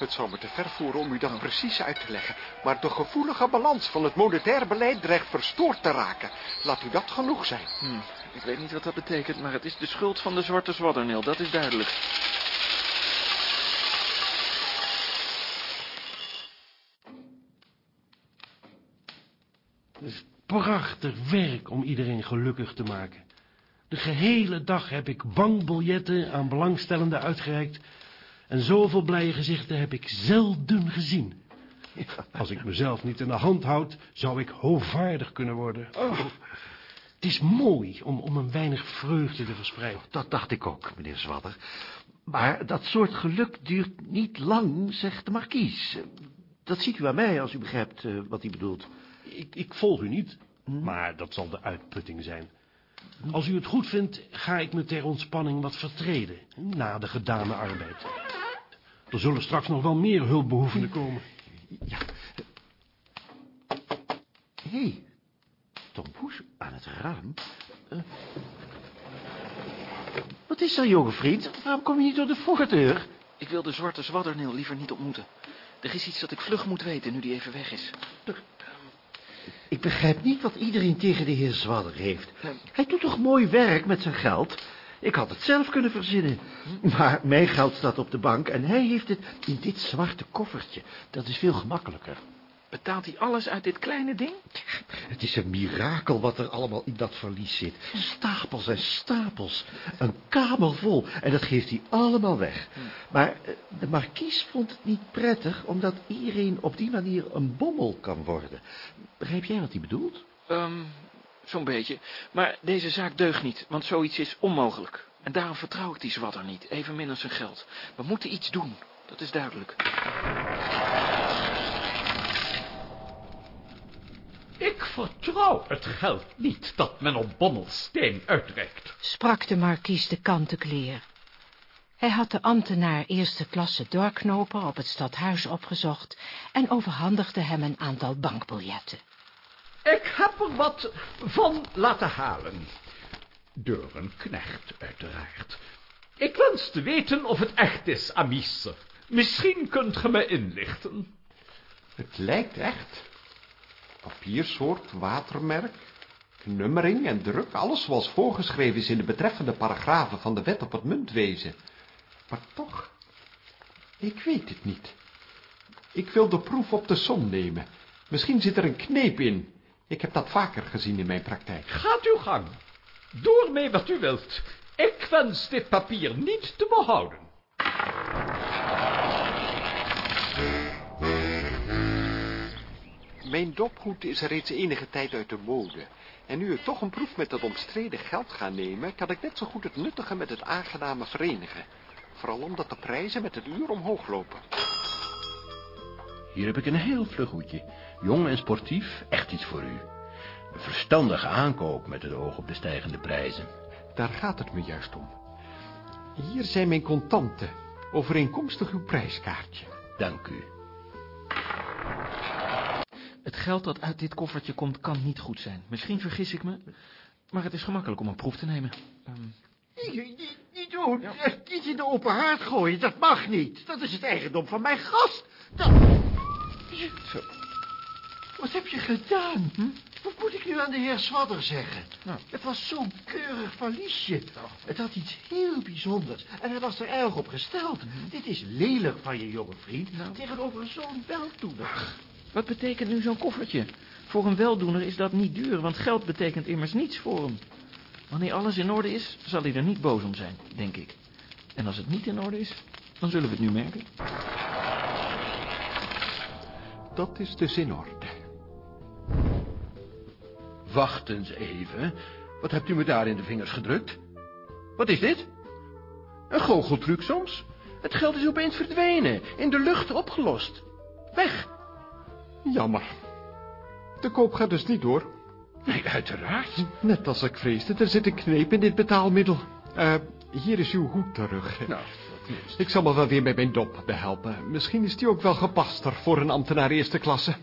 Het zou me te ver voeren om u dat precies uit te leggen. Maar de gevoelige balans van het monetair beleid dreigt verstoord te raken. Laat u dat genoeg zijn. Hm, ik weet niet wat dat betekent, maar het is de schuld van de zwarte zwadderneel. Dat is duidelijk. Het is prachtig werk om iedereen gelukkig te maken. De gehele dag heb ik bankbiljetten aan belangstellenden uitgereikt... en zoveel blije gezichten heb ik zelden gezien. Als ik mezelf niet in de hand houd, zou ik hoogvaardig kunnen worden. Oh. Het is mooi om, om een weinig vreugde te verspreiden. Dat dacht ik ook, meneer Zwadder. Maar dat soort geluk duurt niet lang, zegt de markies. Dat ziet u aan mij, als u begrijpt uh, wat hij bedoelt. Ik, ik volg u niet, hm? maar dat zal de uitputting zijn. Als u het goed vindt, ga ik me ter ontspanning wat vertreden, na de gedane arbeid. Er zullen straks nog wel meer hulpbehoevenden komen. Ja. Hé, hey, Tom Poes aan het raam. Uh, wat is er, jonge vriend? Waarom kom je niet door de voordeur? Ik wil de zwarte zwadderneel liever niet ontmoeten. Er is iets dat ik vlug moet weten, nu die even weg is. Ik begrijp niet wat iedereen tegen de heer Zwadder heeft. Hij doet toch mooi werk met zijn geld? Ik had het zelf kunnen verzinnen. Maar mijn geld staat op de bank en hij heeft het in dit zwarte koffertje. Dat is veel gemakkelijker. Betaalt hij alles uit dit kleine ding? Het is een mirakel wat er allemaal in dat verlies zit. Stapels en stapels. Een kamer vol. En dat geeft hij allemaal weg. Maar eh, de markies vond het niet prettig... omdat iedereen op die manier een bommel kan worden. Begrijp jij wat hij bedoelt? Ehm, zo'n beetje. Maar deze zaak deugt niet, want zoiets is onmogelijk. En daarom vertrouw ik die zwatter niet, evenmin als zijn geld. We moeten iets doen, dat is duidelijk. Ik vertrouw het geld niet dat men op Bommelsteen uitreikt. sprak de markies de kantenkleer. Hij had de ambtenaar eerste klasse doorknoper op het stadhuis opgezocht en overhandigde hem een aantal bankbiljetten. Ik heb er wat van laten halen. Door een knecht, uiteraard. Ik wens te weten of het echt is, Amice. Misschien kunt ge me inlichten. Het lijkt echt. Papiersoort, watermerk, nummering en druk, alles zoals voorgeschreven is in de betreffende paragrafen van de wet op het muntwezen. Maar toch, ik weet het niet. Ik wil de proef op de som nemen. Misschien zit er een kneep in. Ik heb dat vaker gezien in mijn praktijk. Gaat uw gang. Doe mee wat u wilt. Ik wens dit papier niet te behouden. Mijn dopgoed is reeds enige tijd uit de mode. En nu ik toch een proef met dat omstreden geld ga nemen... kan ik net zo goed het nuttige met het aangename verenigen. Vooral omdat de prijzen met het uur omhoog lopen. Hier heb ik een heel vlug hoedje. Jong en sportief, echt iets voor u. Een verstandige aankoop met het oog op de stijgende prijzen. Daar gaat het me juist om. Hier zijn mijn contanten. Overeenkomstig uw prijskaartje. Dank u. Het geld dat uit dit koffertje komt kan niet goed zijn. Misschien vergis ik me, maar het is gemakkelijk om een proef te nemen. Ehm, Niet, niet, niet doen. Niet in de open haard gooien. Dat mag niet. Dat is het eigendom van mijn gast. Dat... Zo. Wat heb je gedaan? Hm? Wat moet ik nu aan de heer Swadder zeggen? Nou. Het was zo'n keurig valiesje. Het had iets heel bijzonders. En hij was er erg op gesteld. Mhm. Dit is lelijk van je jonge vriend Nou. tegenover zo'n weldoener. Wat betekent nu zo'n koffertje? Voor een weldoener is dat niet duur, want geld betekent immers niets voor hem. Wanneer alles in orde is, zal hij er niet boos om zijn, denk ik. En als het niet in orde is, dan zullen we het nu merken. Dat is dus in orde. Wacht eens even. Wat hebt u me daar in de vingers gedrukt? Wat is dit? Een goocheltruc soms? Het geld is opeens verdwenen, in de lucht opgelost. Weg. Jammer. De koop gaat dus niet door. Nee, uiteraard. Net als ik vreesde, er zit een kneep in dit betaalmiddel. Eh, hier is uw hoed terug. Nou. Ik zal me wel weer bij mijn dop behelpen. Misschien is die ook wel gepaster voor een ambtenaar eerste klasse.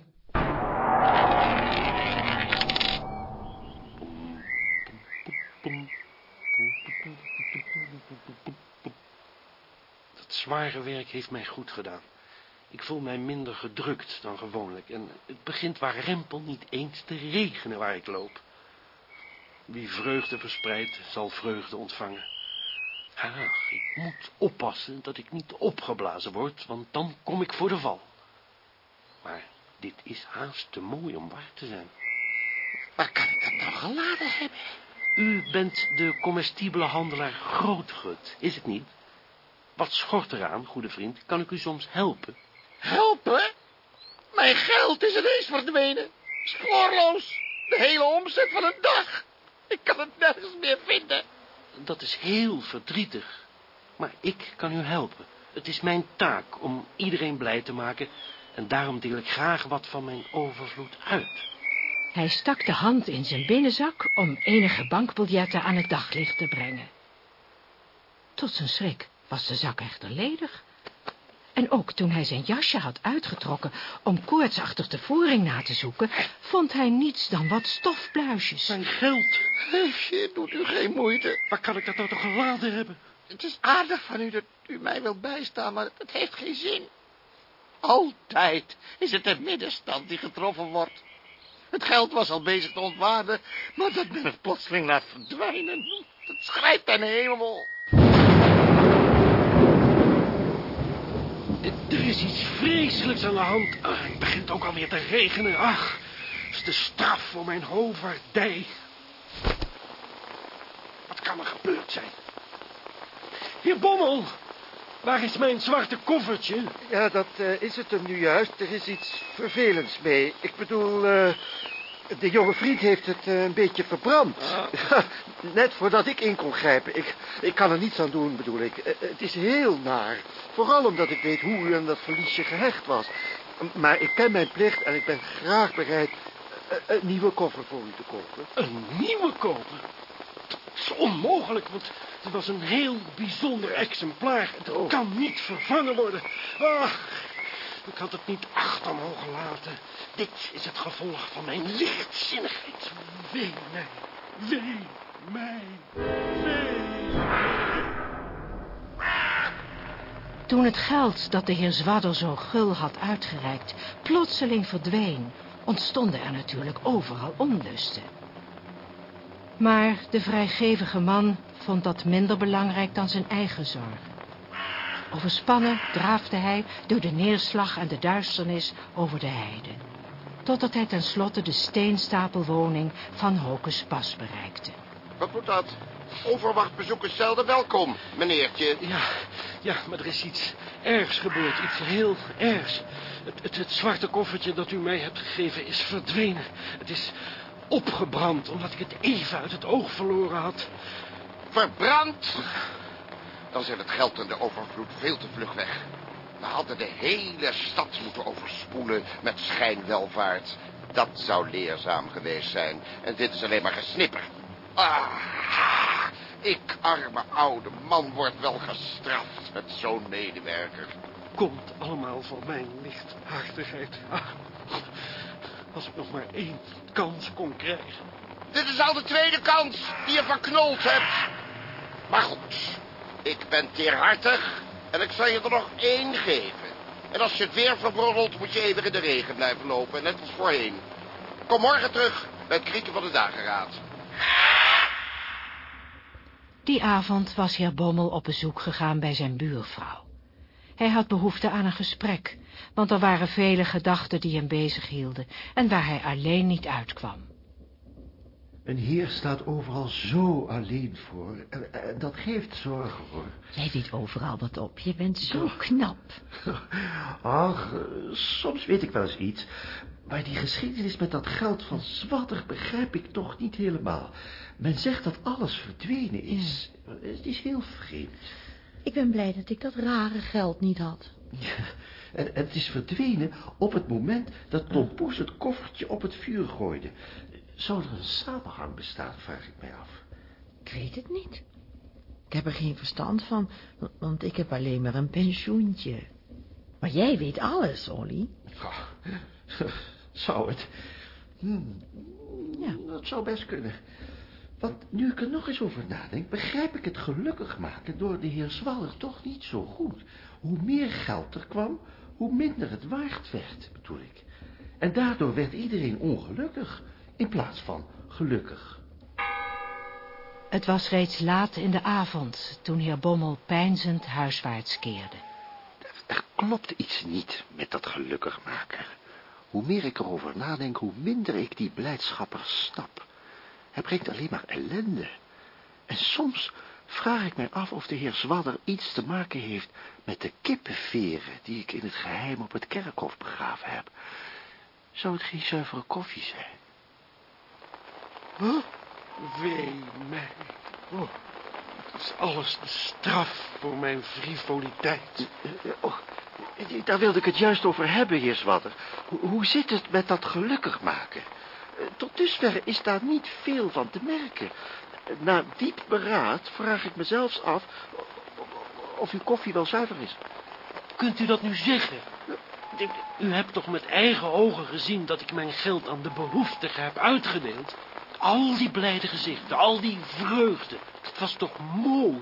Dat zware werk heeft mij goed gedaan. Ik voel mij minder gedrukt dan gewoonlijk. En het begint waar rempel niet eens te regenen waar ik loop. Wie vreugde verspreidt, zal vreugde ontvangen. Ach, ik moet oppassen dat ik niet opgeblazen word, want dan kom ik voor de val. Maar dit is haast te mooi om waar te zijn. Waar kan ik dat nou geladen hebben? U bent de comestibele handelaar Grootgut, is het niet? Wat schort eraan, goede vriend? Kan ik u soms helpen? Helpen? Mijn geld is ineens verdwenen. Spoorloos. De hele omzet van een dag. Ik kan het nergens meer vinden. Dat is heel verdrietig. Maar ik kan u helpen. Het is mijn taak om iedereen blij te maken... en daarom deel ik graag wat van mijn overvloed uit. Hij stak de hand in zijn binnenzak om enige bankbiljetten aan het daglicht te brengen. Tot zijn schrik was de zak echter ledig. En ook toen hij zijn jasje had uitgetrokken om koortsachtig de voering na te zoeken, vond hij niets dan wat stofbluisjes. Mijn geld. Heefje, doet u geen moeite. Waar kan ik dat nou toch geladen hebben? Het is aardig van u dat u mij wilt bijstaan, maar het heeft geen zin. Altijd is het de middenstand die getroffen wordt. Het geld was al bezig te ontwaarden, maar dat men het plotseling laat verdwijnen, dat schrijft ten hemel. Drie is iets vreselijks aan de hand. Ah, het begint ook alweer te regenen. Ach, dat is de straf voor mijn hoofdwaardij. Wat kan er gebeurd zijn? Heer Bommel, waar is mijn zwarte koffertje? Ja, dat eh, is het hem nu juist. Er is iets vervelends mee. Ik bedoel, eh, de jonge vriend heeft het eh, een beetje verbrand. Net voordat ik in kon grijpen. Ik, ik kan er niets aan doen, bedoel ik. Eh, het is heel naar. Vooral omdat ik weet hoe u aan dat verliesje gehecht was. Maar ik ken mijn plicht en ik ben graag bereid eh, een nieuwe koffer voor u te kopen. Een nieuwe kopen? Dat is onmogelijk, want het was een heel bijzonder exemplaar. Het Oh. kan niet vervangen worden. Ach, ik had het niet achter mogen laten. Dit is het gevolg van mijn lichtzinnigheid. Wee mij, wee mij, wee Toen het geld dat de heer Zwadder zo gul had uitgereikt plotseling verdween, ontstonden er natuurlijk overal onlusten. Maar de vrijgevige man vond dat minder belangrijk dan zijn eigen zorgen. Overspannen draafde hij door de neerslag en de duisternis over de heide. Totdat hij tenslotte de steenstapelwoning van Hokus Pas bereikte. Wat moet dat? Onverwacht bezoek is zelden welkom, meneertje. Ja, ja, maar er is iets ergs gebeurd. Iets heel ergs. Het, het, het zwarte koffertje dat u mij hebt gegeven is verdwenen. Het is opgebrand omdat ik het even uit het oog verloren had. Verbrand? Dan zijn het geld en de overvloed veel te vlug weg. We hadden de hele stad moeten overspoelen met schijnwelvaart. Dat zou leerzaam geweest zijn. En dit is alleen maar gesnipper. Ah, ik, arme oude man, word wel gestraft met zo'n medewerker. Komt allemaal voor mijn lichthartigheid. Ach, als ik nog maar één kans kon krijgen. Dit is al de tweede kans die je verknold hebt. Maar goed, ik ben teerhartig en ik zal je er nog één geven. En als je het weer verbroddelt, moet je even in de regen blijven lopen, net als voorheen. Kom morgen terug bij het krieken van de dageraad. Die avond was heer Bommel op bezoek gegaan bij zijn buurvrouw. Hij had behoefte aan een gesprek, want er waren vele gedachten die hem bezighielden en waar hij alleen niet uitkwam. Een heer staat overal zo alleen voor. En, en dat geeft zorgen, hoor. Jij weet overal wat op. Je bent zo knap. Ach, eh, soms weet ik wel eens iets. Maar die geschiedenis met dat geld van Zwadder begrijp ik toch niet helemaal. Men zegt dat alles verdwenen is. Het is heel vreemd. Ik ben blij dat ik dat rare geld niet had. En, en het is verdwenen op het moment dat Tom Poes het koffertje op het vuur gooide. Zou er een samenhang bestaan, vraag ik mij af. Ik weet het niet. Ik heb er geen verstand van, want ik heb alleen maar een pensioentje. Maar jij weet alles, Olly. Zou het? Hmm, Ja. Dat zou best kunnen. Want nu ik er nog eens over nadenk, begrijp ik het gelukkig maken door de heer Zwaller toch niet zo goed. Hoe meer geld er kwam, hoe minder het waard werd, bedoel ik. En daardoor werd iedereen ongelukkig, in plaats van gelukkig. Het was reeds laat in de avond toen heer Bommel peinzend huiswaarts keerde. Er klopt iets niet met dat gelukkig maken. Hoe meer ik erover nadenk, hoe minder ik die blijdschapper snap. Hij brengt alleen maar ellende. En soms vraag ik mij af of de heer Zwadder iets te maken heeft met de kippenveren die ik in het geheim op het kerkhof begraven heb. Zou het geen zuivere koffie zijn? Huh? Wee mij. Oh, het is alles de straf voor mijn frivoliteit. Oh, daar wilde ik het juist over hebben, heer Zwadder. Hoe, zit het met dat gelukkig maken? Eh, Tot dusver is daar niet veel van te merken. Na diep beraad vraag ik mezelf af of uw koffie wel zuiver is. Kunt u dat nu zeggen? U hebt toch met eigen ogen gezien dat ik mijn geld aan de behoeftigen heb uitgedeeld? Al die blijde gezichten, al die vreugde. Het was toch mooi?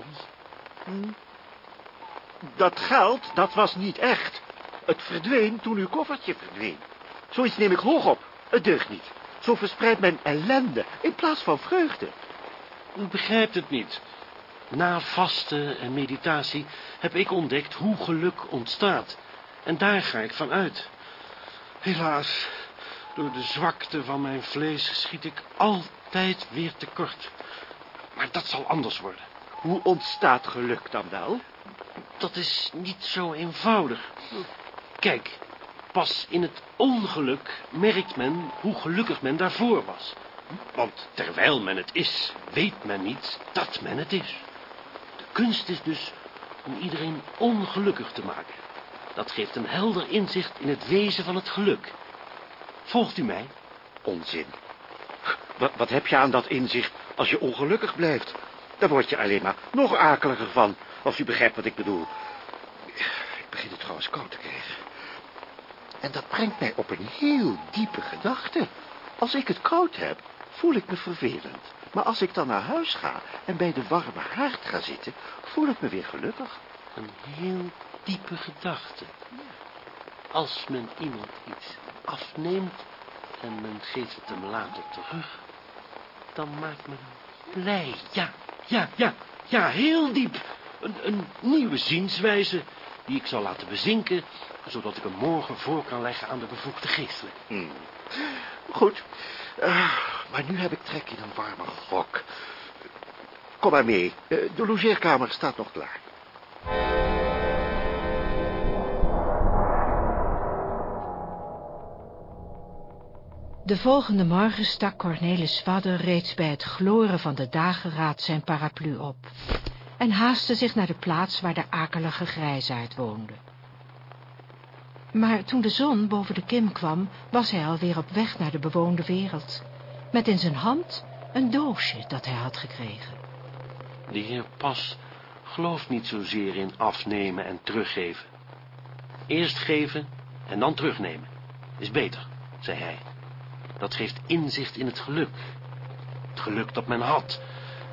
Dat geld, dat was niet echt. Het verdween toen uw koffertje verdween. Zoiets neem ik hoog op. Het deugt niet. Zo verspreidt men ellende in plaats van vreugde. U begrijpt het niet. Na vasten en meditatie heb ik ontdekt hoe geluk ontstaat. En daar ga ik van uit. Helaas, door de zwakte van mijn vlees schiet ik altijd weer tekort. Maar dat zal anders worden. Hoe ontstaat geluk dan wel? Dat is niet zo eenvoudig. Kijk, pas in het ongeluk merkt men hoe gelukkig men daarvoor was. Want terwijl men het is, weet men niet dat men het is. De kunst is dus om iedereen ongelukkig te maken. Dat geeft een helder inzicht in het wezen van het geluk. Volgt u mij? Onzin. Wat, wat heb je aan dat inzicht als je ongelukkig blijft? Daar word je alleen maar nog akeliger van, als u begrijpt wat ik bedoel. Ik begin het trouwens koud te krijgen. En dat brengt mij op een heel diepe gedachte. Als ik het koud heb, voel ik me vervelend. Maar als ik dan naar huis ga en bij de warme haard ga zitten, voel ik me weer gelukkig. Een heel diepe gedachte. Als men iemand iets afneemt en men geeft het hem later terug, dan maakt men hem blij. Ja, ja, ja, ja, heel diep. Een, een nieuwe zienswijze die ik zal laten bezinken, zodat ik hem morgen voor kan leggen aan de bevoegde geestelijke. Hmm. Goed, uh, maar nu heb ik trek in een warme rok. Kom maar mee, uh, de logeerkamer staat nog klaar. De volgende morgen stak Cornelis Swadder reeds bij het gloren van de dageraad zijn paraplu op en haastte zich naar de plaats waar de akelige grijsaard woonde. Maar toen de zon boven de kim kwam, was hij alweer op weg naar de bewoonde wereld, met in zijn hand een doosje dat hij had gekregen. De heer Pas gelooft niet zozeer in afnemen en teruggeven. Eerst geven en dan terugnemen is beter, zei hij. Dat geeft inzicht in het geluk. Het geluk dat men had.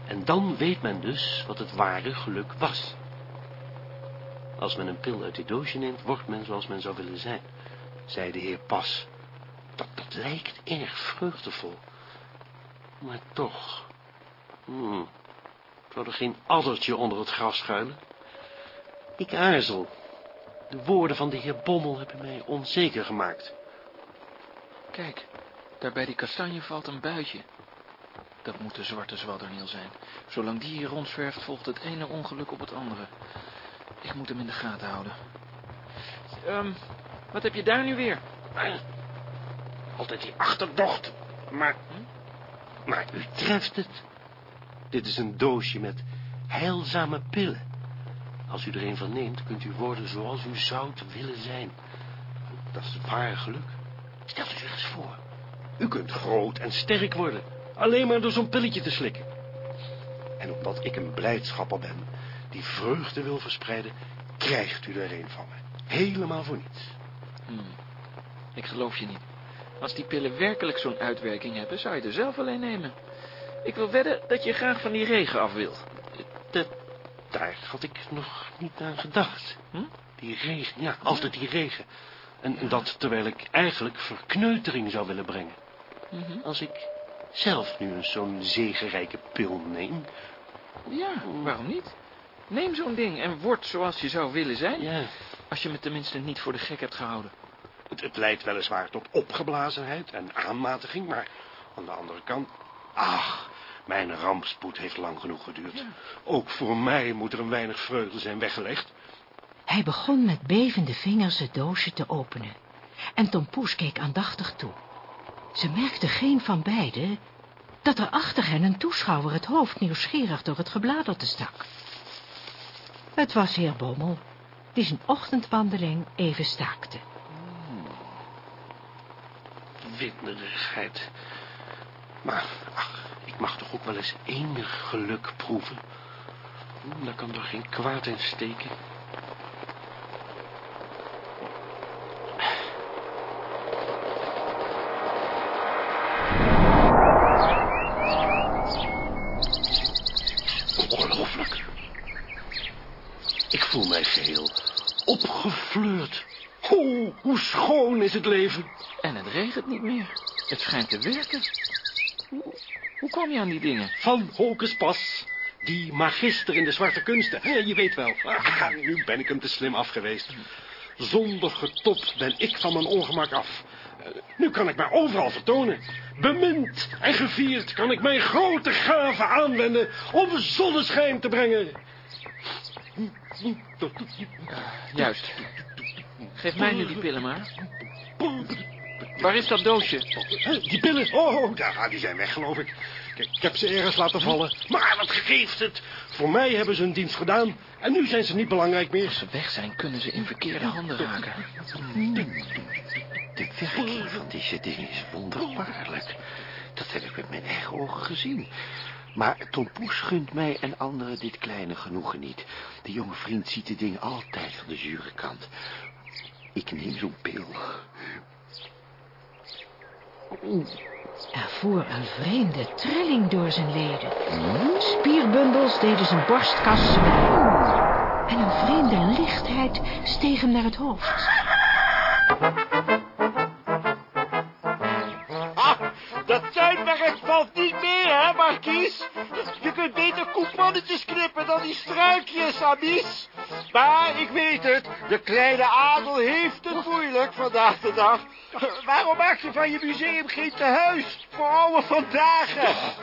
En dan weet men dus wat het ware geluk was. Als men een pil uit dit doosje neemt, wordt men zoals men zou willen zijn, zei de heer Pas. Dat, dat lijkt erg vreugdevol. Maar toch... Hmm, zou er geen addertje onder het gras schuilen? Ik aarzel. De woorden van de heer Bommel hebben mij onzeker gemaakt. Kijk, daar bij die kastanje valt een buitje. Dat moet de zwarte zwadderneel zijn. Zolang die hier rondzwerft, volgt het ene ongeluk op het andere. Ik moet hem in de gaten houden. Um, wat heb je daar nu weer? Altijd die achterdocht. Maar, maar u treft het. Dit is een doosje met heilzame pillen. Als u er een van neemt, kunt u worden zoals u zou willen zijn. Dat is het ware geluk. Stel u zich eens voor. U kunt groot en sterk worden. Alleen maar door zo'n pilletje te slikken. En omdat ik een blijdschapper ben die vreugde wil verspreiden, krijgt u er een van me. Helemaal voor niets. Hmm. Ik geloof je niet. Als die pillen werkelijk zo'n uitwerking hebben, zou je er zelf alleen nemen. Ik wil wedden dat je graag van die regen af wilt. Dat, daar had ik nog niet aan gedacht. Hm? Die regen, ja, altijd die regen. En, en dat terwijl ik eigenlijk verkneutering zou willen brengen. Mhm. Als ik zelf nu eens zo'n zegenrijke pil neem. Ja, waarom niet? Neem zo'n ding en word zoals je zou willen zijn. Ja. Als je me tenminste niet voor de gek hebt gehouden. Het, het leidt weliswaar tot opgeblazenheid en aanmatiging, maar aan de andere kant... Ach, mijn rampspoed heeft lang genoeg geduurd. Ook voor mij moet er een weinig vreugde zijn weggelegd. Hij begon met bevende vingers het doosje te openen. En Tom Poes keek aandachtig toe. Ze merkte geen van beiden dat er achter hen een toeschouwer het hoofd nieuwsgierig door het gebladerte stak. Het was heer Bommel, die zijn ochtendwandeling even staakte. Hmm. Winderigheid. Maar, ach, ik mag toch ook wel eens enig geluk proeven. Hmm, daar kan toch geen kwaad in steken. Ongelooflijk. Ik voel mij geheel opgefleurd. Oh, hoe schoon is het leven. En het regent niet meer. Het schijnt te werken. Hoe, hoe kwam je aan die dingen? Van Hokespas. Die magister in de zwarte kunsten. He, je weet wel. Ah, nu ben ik hem te slim af geweest. Zonder getopt ben ik van mijn ongemak af. Eh, Nu kan ik mij overal vertonen. Bemind en gevierd kan ik mijn grote gaven aanwenden om zonneschijn te brengen. Juist. Geef mij nu die pillen maar. Waar is dat doosje? Die pillen, oh, daar, die zijn weg, geloof ik. Ik heb ze ergens laten vallen. Maar wat geeft het? Voor mij hebben ze een dienst gedaan. En nu zijn ze niet belangrijk meer. Als ze weg zijn, kunnen ze in verkeerde handen raken. De werking van deze dingen is wonderbaarlijk. Dat heb ik met mijn eigen ogen gezien. Maar Tom Poes gunt mij en anderen dit kleine genoegen niet. De jonge vriend ziet de dingen altijd van de zure kant. Ik neem zo'n pil. Er voer een vreemde trilling door zijn leden. Spierbundels deden zijn borstkas zwellen. En een vreemde lichtheid steeg hem naar het hoofd. Dat tuinwerk valt niet mee, hè, Markies? Je kunt beter couponnetjes knippen dan die struikjes, Amis. Maar ik weet het, de kleine adel heeft het moeilijk vandaag de dag. Waarom maak je van je museum geen tehuis voor oude vandaag?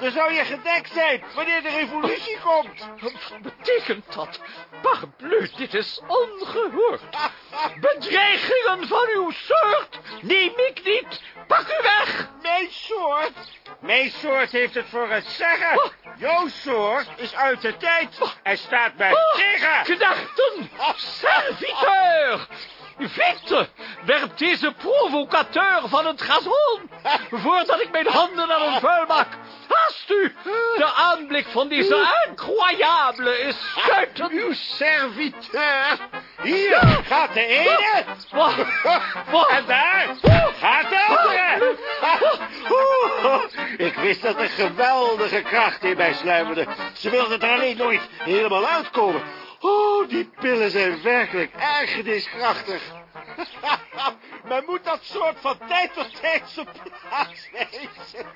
Dan zou je gedekt zijn wanneer de revolutie komt. Wat betekent dat? Parbleu, dit is ongehoord. Bedreigingen van uw soort neem ik niet. Pak u weg. Mijn soort? Mijn soort heeft het voor het zeggen. Jouw soort is uit de tijd. En staat mij tegen. Knechten, serviteur. Vite, werp deze provocateur van het gazon, voordat ik mijn handen aan een vuil maak. Haast u, de aanblik van deze incroyable is stuitend. Uw serviteur. Hier gaat de ene. En daar gaat de andere. Ik wist dat er geweldige kracht in mij sluimerde. Ze wilden er alleen nooit helemaal uitkomen. Oh, die pillen zijn werkelijk ergerniskrachtig. Men moet dat soort van tijd tot tijd zijn plaats wezen.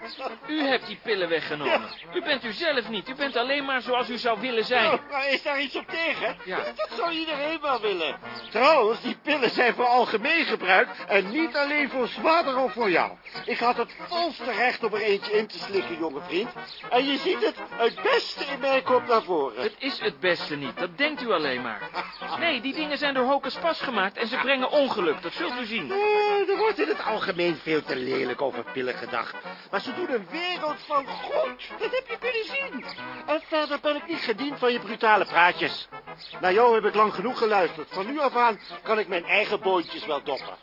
U hebt die pillen weggenomen. U bent u zelf niet. U bent alleen maar zoals u zou willen zijn. Oh, maar is daar iets op tegen? Ja. Dat zou iedereen wel willen. Trouwens, die pillen zijn voor algemeen gebruik en niet alleen voor zwaarder of voor jou. Ik had het volste recht om er eentje in te slikken, jonge vriend. En je ziet het, het beste in mij komt naar voren. Het is het beste niet. Dat denkt u alleen maar. Nee, die dingen zijn door Hocus Pas gemaakt en ze brengen ongeluk. Dat zult u zien. Eh, er wordt in het algemeen veel te lelijk over pillen gedacht. Maar ze doen een wereld van goed. Dat heb je kunnen zien. En verder ben ik niet gediend van je brutale praatjes. Naar jou heb ik lang genoeg geluisterd. Van nu af aan kan ik mijn eigen boontjes wel doppen.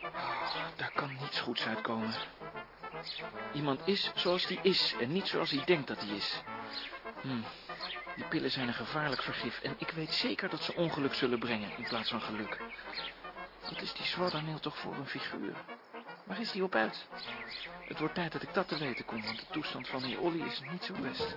Daar kan niets goeds uitkomen. Iemand is zoals die is en niet zoals hij denkt dat hij is. Hm. Die pillen zijn een gevaarlijk vergif en ik weet zeker dat ze ongeluk zullen brengen in plaats van geluk. Wat is die Zwardaneel toch voor een figuur? Waar is hij op uit? Het wordt tijd dat ik dat te weten kom, want de toestand van die Olly is niet zo best.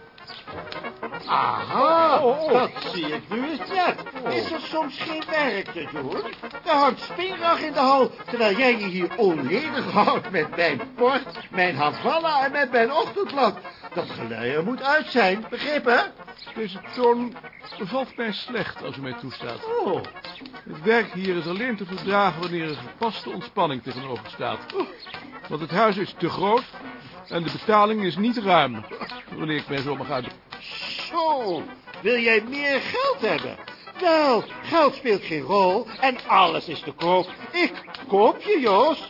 Aha, dat zie ik nu eens net. Is er soms geen werk te doen? Er hangt spinrag in de hal, terwijl jij je hier onledig houdt met mijn port, mijn Havana en met mijn ochtendblad. Dat geluier moet uit zijn, begrepen? Deze toon bevalt mij slecht, als u mij toestaat. Oh, Het werk hier is alleen te verdragen wanneer er gepaste ontspanning tegenover staat. Want het huis is te groot en de betaling is niet ruim, wanneer ik mij zo mag uit. zo. Wil jij meer geld hebben? Wel, geld speelt geen rol en alles is te koop. Ik koop je, Joost.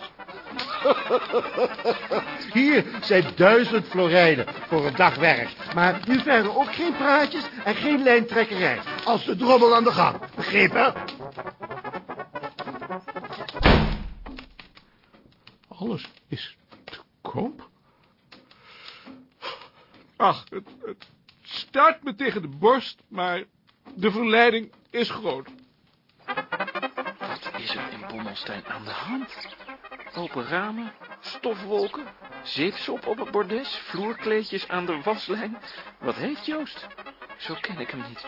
Hier zijn duizend florijnen voor een dag werk. Maar nu verder ook geen praatjes en geen lijntrekkerij. Als de drommel aan de gang. Begrepen? Alles is te koop? Ach, het, het stuit me tegen de borst, maar de verleiding is groot. Is er in Bommelstein aan de hand? Open ramen, stofwolken, zeepsop op het bordes, vloerkleedjes aan de waslijn. Wat heeft Joost? Zo ken ik hem niet.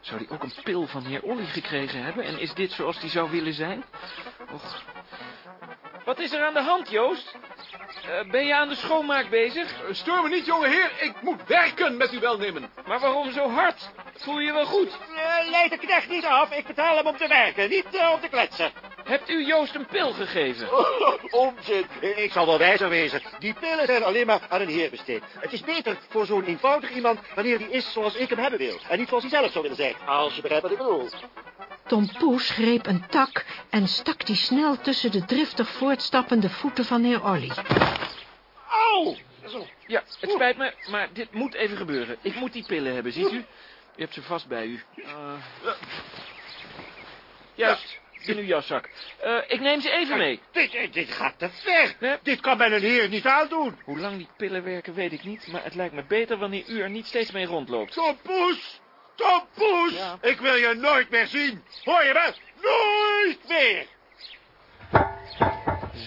Zou hij ook een pil van heer Olly gekregen hebben? En is dit zoals hij zou willen zijn? Och. Wat is er aan de hand, Joost? Eh, ben je aan de schoonmaak bezig? Stoor me niet, jonge heer. Ik moet werken met uw welnemen. Maar waarom zo hard? Voel je je wel goed? Uh, leid de knecht niet af. Ik betaal hem om te werken, niet eh, om te kletsen. Hebt u Joost een pil gegeven? Onzin. Ik zal wel wijzer wezen. Die pillen zijn alleen maar aan een heer besteed. Het is beter voor zo'n eenvoudig iemand wanneer die is zoals ik hem hebben wil. En niet zoals hij zelf zou willen zijn. Als je begrijpt wat ik bedoel. Tom Poes greep een tak en stak die snel tussen de driftig voortstappende voeten van heer Olly. Au! Zo. Ja, het spijt me, maar dit moet even gebeuren. Ik moet die pillen hebben, ziet u? U hebt ze vast bij u. Uh... Juist, in uw jaszak. Uh, ik neem ze even mee. Dit, dit, dit gaat te ver. Dit kan men een heer niet aandoen. Hoe lang die pillen werken, weet ik niet. Maar het lijkt me beter wanneer u er niet steeds mee rondloopt. Tom Poes! Tom Poes! Ja. Ik wil je nooit meer zien. Hoor je me? Nooit meer!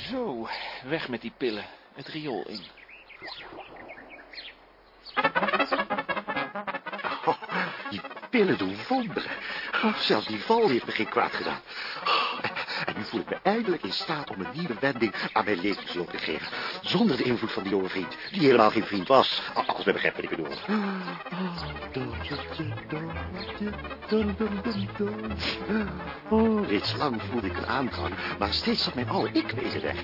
Zo, weg met die pillen. Het riool in. Oh, die pillen doen wonderen. Oh, zelfs die val heeft me geen kwaad gedaan. En nu voel ik me eindelijk in staat om een nieuwe wending aan mijn levensloop te geven. Zonder de invloed van die jonge vriend, die helemaal geen vriend was. Als men begrijpt wat ik bedoel. Oh, reeds lang voelde ik een aandrang, maar steeds zat mijn oude ik-wezen weg.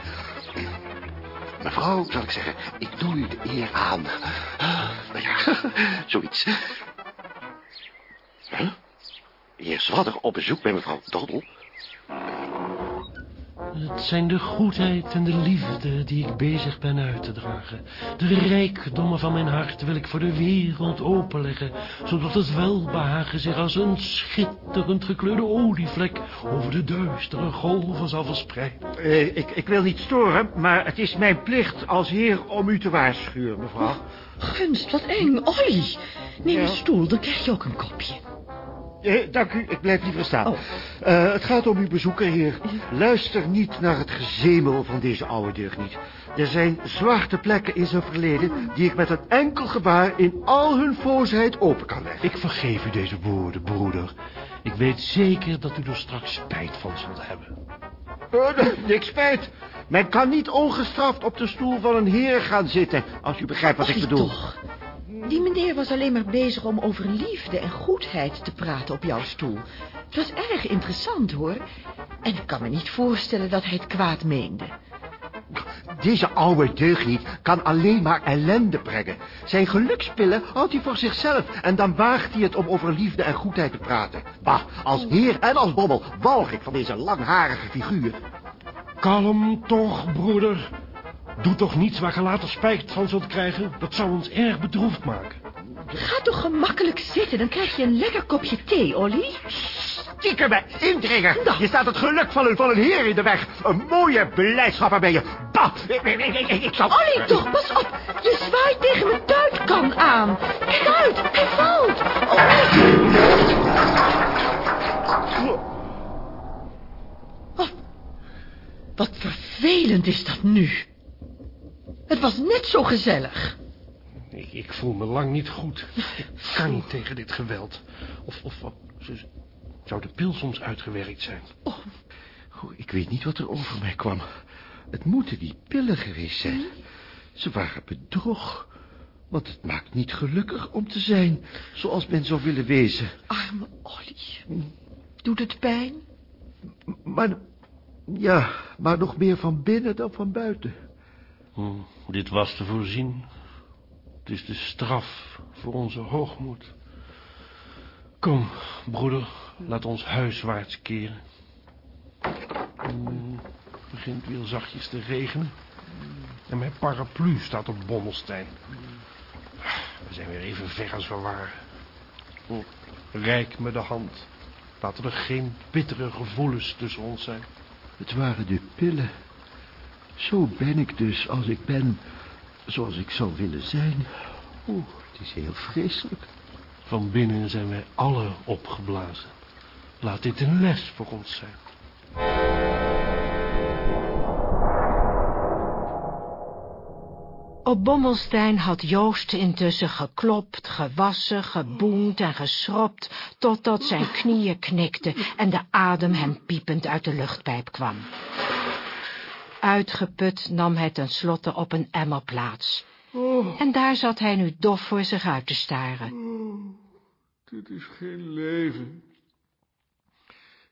Mevrouw, zal ik zeggen, ik doe u de eer aan. Nou ja, zoiets. Huh? Heer Zwadder op bezoek bij mevrouw Doddel? Het zijn de goedheid en de liefde die ik bezig ben uit te dragen. De rijkdommen van mijn hart wil ik voor de wereld openleggen, zodat het welbehagen zich als een schitterend gekleurde olievlek over de duistere golven zal verspreiden. Eh, ik, ik wil niet storen, maar het is mijn plicht als heer om u te waarschuwen, mevrouw. Gunst, wat eng. Olly, neem Ja. een stoel, dan krijg je ook een kopje. Eh, dank u, ik blijf liever staan. Eh, het gaat om uw bezoeker, heer. Luister niet naar het gezemel van deze oude deugniet. Er zijn zwarte plekken in zijn verleden... die ik met een enkel gebaar in al hun foosheid open kan leggen. Ik vergeef u deze woorden, broeder. Ik weet zeker dat u er straks spijt van zult hebben. Eh, niks spijt. Men kan niet ongestraft op de stoel van een heer gaan zitten... als u begrijpt wat ik bedoel. toch. Die meneer was alleen maar bezig om over liefde en goedheid te praten op jouw stoel. Het was erg interessant, hoor. En ik kan me niet voorstellen dat hij het kwaad meende. Deze oude deugniet kan alleen maar ellende brengen. Zijn gelukspillen houdt hij voor zichzelf... en dan waagt hij het om over liefde en goedheid te praten. Bah, als heer en als bommel walg ik van deze langharige figuur. Kalm toch, broeder. Doe toch niets waar je later spijt van zult krijgen. Dat zou ons erg bedroefd maken. Ga toch gemakkelijk zitten, dan krijg je een lekker kopje thee, Olly. Stiekeme indringer. Je staat het geluk van een, van een heer in de weg. Een mooie beleidschapper ben je. Bah, ik, ik, ik, ik, ik zal... Olly, toch, pas op. Je zwaait tegen mijn tuitkan aan. Kijk uit, hij valt. Oh, wat vervelend is dat nu. Het was net zo gezellig. Ik, ik voel me lang niet goed. Ik kan niet tegen dit geweld. Of, of, of zou de pil soms uitgewerkt zijn? Oh, ik weet niet wat er over mij kwam. Het moeten die pillen geweest zijn. Ze waren bedrog. Want het maakt niet gelukkig om te zijn zoals men zou willen wezen. Arme Olly. Doet het pijn? Maar, ja, maar nog meer van binnen dan van buiten. Dit was te voorzien. Het is de straf voor onze hoogmoed. Kom, broeder, laat ons huiswaarts keren. Het begint weer zachtjes te regenen. En mijn paraplu staat op Bommelstein. We zijn weer even ver als we waren. Hm, Reik me de hand. Laten er geen bittere gevoelens tussen ons zijn. Het waren de pillen. Zo ben ik dus als ik ben, zoals ik zou willen zijn. Oeh, het is heel vreselijk. Van binnen zijn wij alle opgeblazen. Laat dit een les voor ons zijn. Op Bommelstein had Joost intussen geklopt, gewassen, geboend en geschropt, totdat zijn knieën knikten en de adem hem piepend uit de luchtpijp kwam. Uitgeput nam hij tenslotte op een emmer plaats. En daar zat hij nu dof voor zich uit te staren. Dit is geen leven.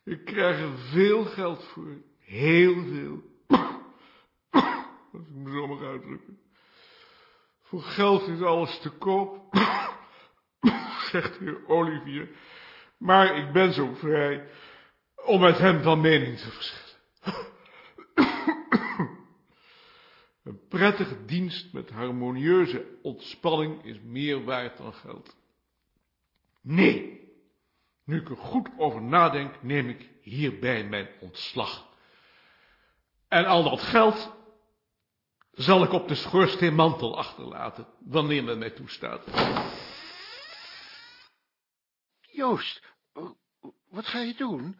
Ik krijg er veel geld voor. Heel veel. Als ik me zo mag uitdrukken. Voor geld is alles te koop, zegt heer Olivier. Maar ik ben zo vrij om met hem van mening te verschillen. Een prettige dienst met harmonieuze ontspanning is meer waard dan geld. Nee, nu ik er goed over nadenk, neem ik hierbij mijn ontslag. En al dat geld zal ik op de schoorsteenmantel achterlaten, wanneer men mij toestaat. Joost, wat ga je doen?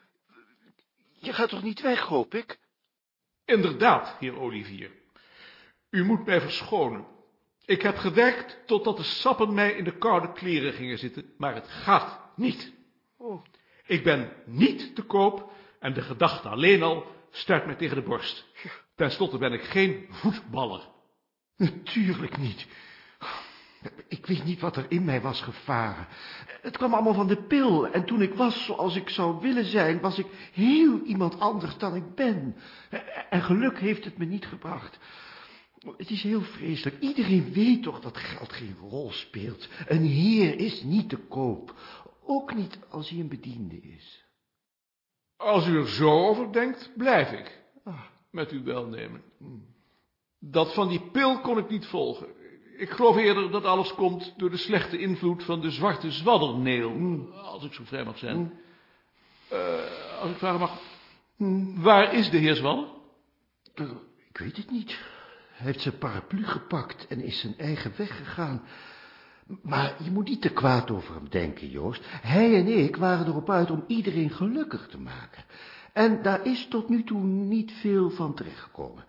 Je gaat toch niet weg, hoop ik? Inderdaad, heer Olivier. U moet mij verschonen. Ik heb gewerkt totdat de sappen mij in de koude kleren gingen zitten, maar het gaat niet. Oh. Ik ben niet te koop en de gedachte alleen al stuit mij tegen de borst. Ten slotte ben ik geen voetballer. Natuurlijk niet. Ik weet niet wat er in mij was gevaren. Het kwam allemaal van de pil. En toen ik was zoals ik zou willen zijn, was ik heel iemand anders dan ik ben. En geluk heeft het me niet gebracht. Het is heel vreselijk. Iedereen weet toch dat geld geen rol speelt. Een heer is niet te koop. Ook niet als hij een bediende is. Als u er zo over denkt, blijf ik. Met uw welnemen. Dat van die pil kon ik niet volgen. Ik geloof eerder dat alles komt door de slechte invloed van de zwarte zwadderneel. Als ik zo vrij mag zijn. Uh, als ik vragen mag. Waar is de heer Zwadder? Ik weet het niet. Hij heeft zijn paraplu gepakt en is zijn eigen weg gegaan. Maar je moet niet te kwaad over hem denken, Joost. Hij en ik waren erop uit om iedereen gelukkig te maken. En daar is tot nu toe niet veel van terechtgekomen.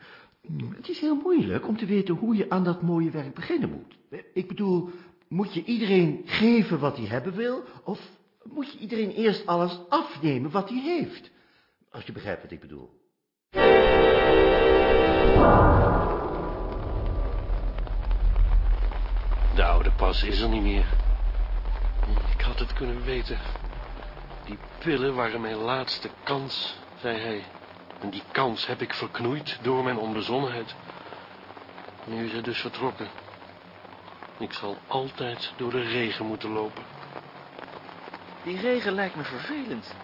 Het is heel moeilijk om te weten hoe je aan dat mooie werk beginnen moet. Ik bedoel, moet je iedereen geven wat hij hebben wil, of moet je iedereen eerst alles afnemen wat hij heeft? Als je begrijpt wat ik bedoel. De oude pas is er niet meer. Ik had het kunnen weten. Die pillen waren mijn laatste kans, zei hij. En die kans heb ik verknoeid door mijn onbezonnenheid. Nu is hij dus vertrokken. Ik zal altijd door de regen moeten lopen. Die regen lijkt me vervelend.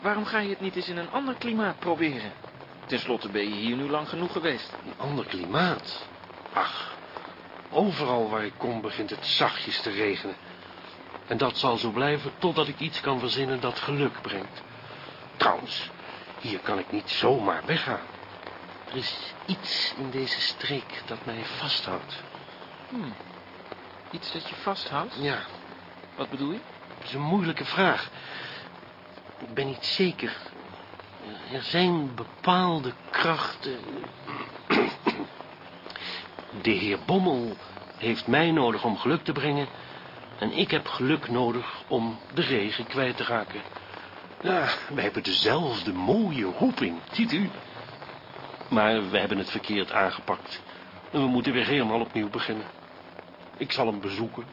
Waarom ga je het niet eens in een ander klimaat proberen? Ten slotte ben je hier nu lang genoeg geweest. Een ander klimaat? Ach, overal waar ik kom begint het zachtjes te regenen. En dat zal zo blijven totdat ik iets kan verzinnen dat geluk brengt. Trouwens, hier kan ik niet zomaar weggaan. Er is iets in deze streek dat mij vasthoudt. Hmm. Iets dat je vasthoudt? Ja. Wat bedoel je? Dat is een moeilijke vraag. Ik ben niet zeker. Er zijn bepaalde krachten... De heer Bommel heeft mij nodig om geluk te brengen... en ik heb geluk nodig om de regen kwijt te raken. Ja, wij hebben dezelfde mooie roeping, ziet u. Maar we hebben het verkeerd aangepakt. En we moeten weer helemaal opnieuw beginnen. Ik zal hem bezoeken,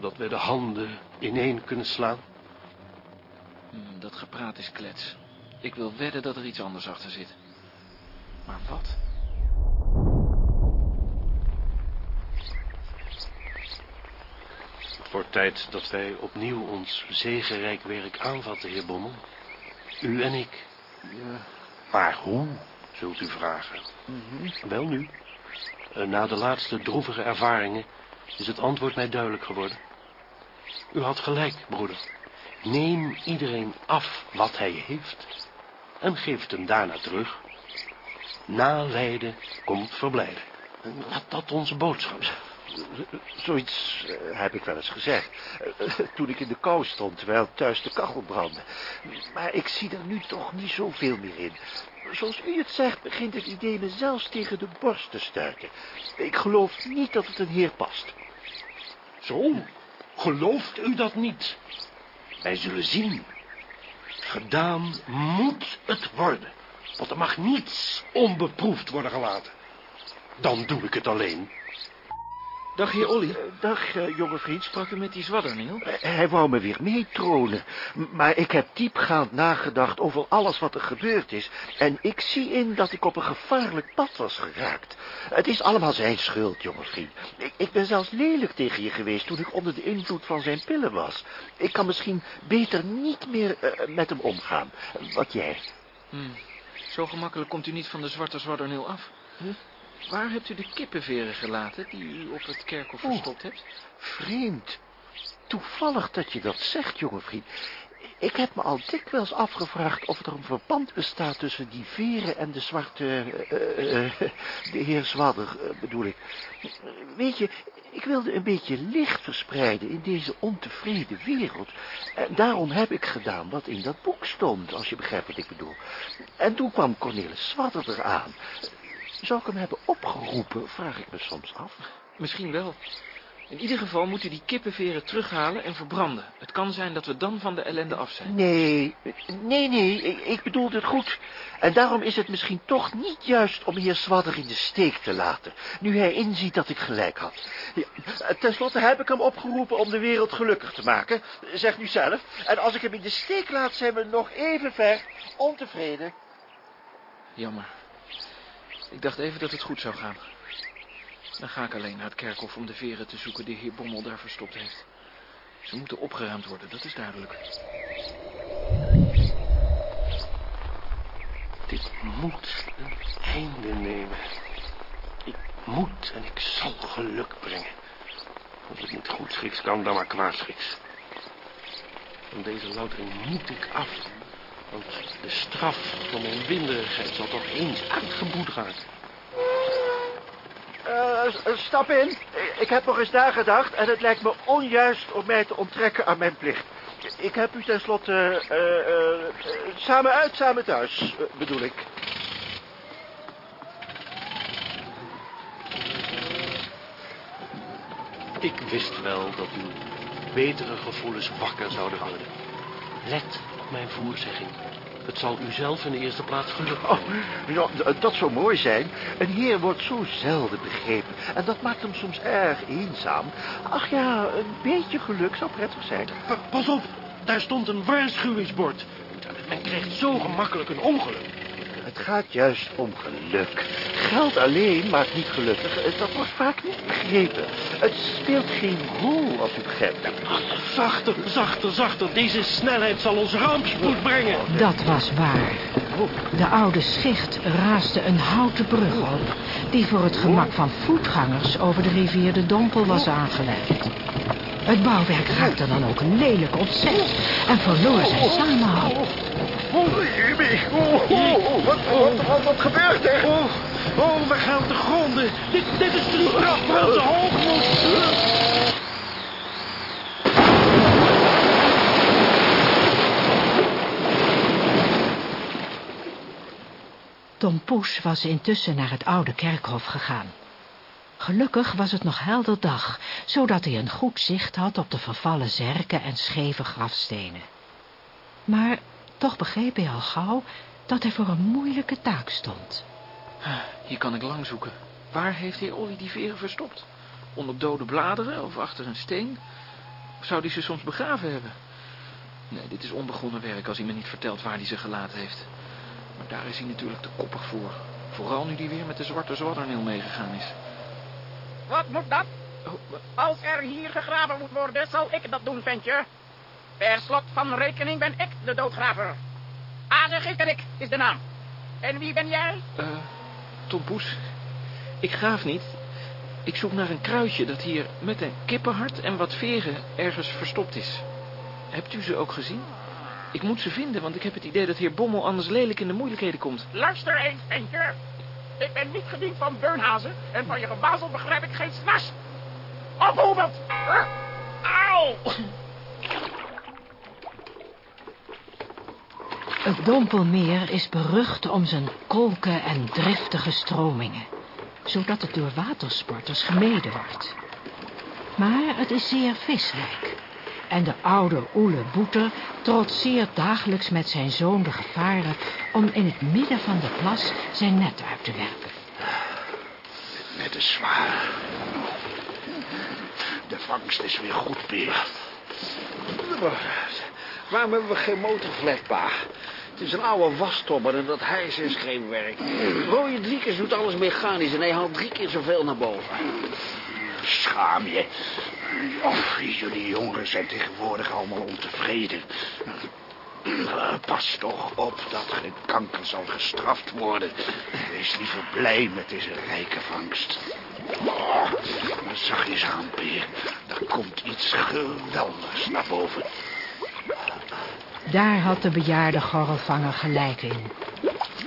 dat wij de handen ineen kunnen slaan. Hmm, dat gepraat is klets. Ik wil wedden dat er iets anders achter zit. Maar wat? Wordt tijd dat wij opnieuw ons zegenrijk werk aanvatten, heer Bommel. U en ik. Ja. Maar hoe, zult u vragen? Mhm. Wel nu. Eh, Na de laatste droevige ervaringen is het antwoord mij duidelijk geworden. U had gelijk, broeder. Neem iedereen af wat hij heeft en geef het hem daarna terug. Na lijden komt verblijden. Laat dat onze boodschap zijn. Zoiets eh, heb ik wel eens gezegd. eh, toen ik in de kou stond, terwijl thuis de kachel brandde. Maar ik zie er nu toch niet zoveel meer in. Zoals u het zegt, begint het idee me zelfs tegen de borst te stuiten. Ik geloof niet dat het een heer past. Zo, gelooft u dat niet? Wij zullen zien. Gedaan moet het worden. Want er mag niets onbeproefd worden gelaten. Dan doe ik het alleen. Dag, heer Olly. Eh, dag, uh, jonge vriend. Sprak u met die zwadderneel? Uh, hij wou me weer meetronen. Maar ik heb diepgaand nagedacht over alles wat er gebeurd is. En ik zie in dat ik op een gevaarlijk pad was geraakt. Het is allemaal zijn schuld, jonge vriend. Ik, ik ben zelfs lelijk tegen je geweest toen ik onder de invloed van zijn pillen was. Ik kan misschien beter niet meer met hem omgaan. Wat jij? Hmm. Zo gemakkelijk komt u niet van de zwarte zwadderneel af. Hm? Waar hebt u de kippenveren gelaten die u op het kerkhof verstopt hebt? Vreemd. Toevallig dat je dat zegt, jonge vriend. Ik heb me al dikwijls afgevraagd of er een verband bestaat tussen die veren en de zwarte... Uh, uh, de heer Zwadder, uh, bedoel ik. Weet je, ik wilde een beetje licht verspreiden in deze ontevreden wereld. En daarom heb ik gedaan wat in dat boek stond, als je begrijpt wat ik bedoel. En toen kwam Cornelis Zwadder eraan. Zou ik hem hebben opgeroepen, vraag ik me soms af. Misschien wel. In ieder geval moet u die kippenveren terughalen en verbranden. Het kan zijn dat we dan van de ellende af zijn. Nee, nee, nee, ik, bedoel het goed. En daarom is het misschien toch niet juist om heer Zwadder in de steek te laten, nu hij inziet dat ik gelijk had. Ja, Ten slotte heb ik hem opgeroepen om de wereld gelukkig te maken, zeg nu zelf. En als ik hem in de steek laat, zijn we nog even ver ontevreden. Jammer. Ik dacht even dat het goed zou gaan. Dan ga ik alleen naar het kerkhof om de veren te zoeken die heer Bommel daar verstopt heeft. Ze moeten opgeruimd worden, dat is duidelijk. Dit moet een einde nemen. Ik moet en ik zal geluk brengen. Als het niet goed schiks kan, dan maar kwaad schiks. Van deze loutering moet ik af. Want de straf van mijn winderigheid zal toch eens uitgeboet raken. Uh, stap in. Ik heb nog eens nagedacht en het lijkt me onjuist om mij te onttrekken aan mijn plicht. Ik heb u tenslotte uh, uh, samen uit, samen thuis, bedoel ik. Ik wist wel dat uw betere gevoelens wakker zouden worden. Let mijn voorzegging. Het zal u zelf in de eerste plaats gelukken. Oh, dat zou mooi zijn. Een heer wordt zo zelden begrepen. En dat maakt hem soms erg eenzaam. Ach ja, een beetje geluk zou prettig zijn. Pas op, daar stond een waarschuwingsbord. Men krijgt zo gemakkelijk een ongeluk. Het gaat juist om geluk. Geld alleen maakt niet gelukkig. Dat wordt vaak niet begrepen. Het speelt geen rol, als u begrijpt. Zachter, zachter, zachter. Deze snelheid zal ons rampspoed brengen. Dat was waar. De oude schicht raasde een houten brug op... die voor het gemak van voetgangers over de rivier de Dompel was aangelegd. Het bouwwerk raakte dan ook lelijk ontzet en verloor zijn samenhang. Oh. Oh, wat, wat, wat, wat gebeurt er? Oh, oh, we gaan te gronden. Dit, dit is de straf voor onze hoogmoed. Tom Poes was intussen naar het oude kerkhof gegaan. Gelukkig was het nog helder dag, zodat hij een goed zicht had op de vervallen zerken en scheve grafstenen. Maar toch begreep hij al gauw dat hij voor een moeilijke taak stond. Hier kan ik lang zoeken. Waar heeft heer Olly die veren verstopt? Onder dode bladeren of achter een steen? Of zou hij ze soms begraven hebben? Nee, dit is onbegonnen werk als hij me niet vertelt waar hij ze gelaten heeft. Maar daar is hij natuurlijk te koppig voor. Vooral nu hij weer met de zwarte zwadderneel meegegaan is. Wat moet dat? Als er hier gegraven moet worden, zal ik dat doen, ventje. Per slot van rekening ben ik de doodgraver. Azengeeterik is de naam. En wie ben jij? Eh, uh, Tom Poes. Ik graaf niet. Ik zoek naar een kruidje dat hier met een kippenhart en wat veren ergens verstopt is. Hebt u ze ook gezien? Ik moet ze vinden, want ik heb het idee dat heer Bommel anders lelijk in de moeilijkheden komt. Luister eens, ventje. Ik ben niet gediend van beunhazen en van je gebazel begrijp ik geen snas. Ophoebelt! Auw! Het Dompelmeer is berucht om zijn kolken en driftige stromingen, zodat het door watersporters gemeden wordt. Maar het is zeer visrijk. En de oude Oele Boeter trotseert dagelijks met zijn zoon de gevaren om in het midden van de plas zijn net uit te werpen. Het net is zwaar. De vangst is weer goed, Peer. Waarom hebben we geen motorvlek, pa? Het is een oude wastobber en dat hijs is geen werk. Rooie Driekers doet alles mechanisch en hij haalt drie keer zoveel naar boven. Schaam je. Jullie jongeren zijn tegenwoordig allemaal ontevreden. Pas toch op dat geen kanker zal gestraft worden. Wees liever blij met deze rijke vangst. Oh, eens aan, Peer. Er komt iets geweldigs naar boven. Daar had de bejaarde gorrelvanger gelijk in.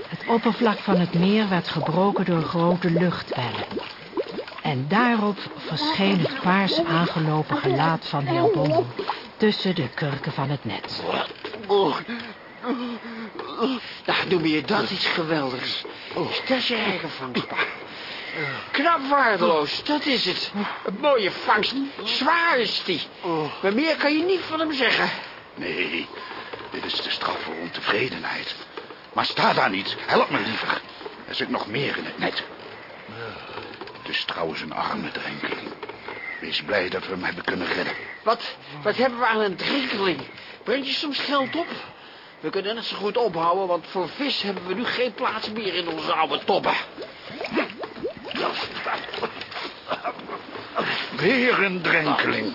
Het oppervlak van het meer werd gebroken door grote luchtbellen. En daarop verscheen het paars aangelopen gelaat van heer Bommel... tussen de kurken van het net. Oh, nou, noem je dat iets geweldigs. Dat is je eigen vangst, pa. Knap waardeloos, dat is het. Een mooie vangst. Zwaar is die. Maar meer kan je niet van hem zeggen. Nee, dit is de straf voor ontevredenheid. Maar sta daar niet. Help me liever. Er zit nog meer in het net. Het is trouwens een arme drenkeling. Wees blij dat we hem hebben kunnen redden. Wat, wat hebben we aan een drinkeling? Breng je soms geld op? We kunnen net zo goed ophouden, want voor vis hebben we nu geen plaats meer in onze oude tobben. Weer een drenkeling.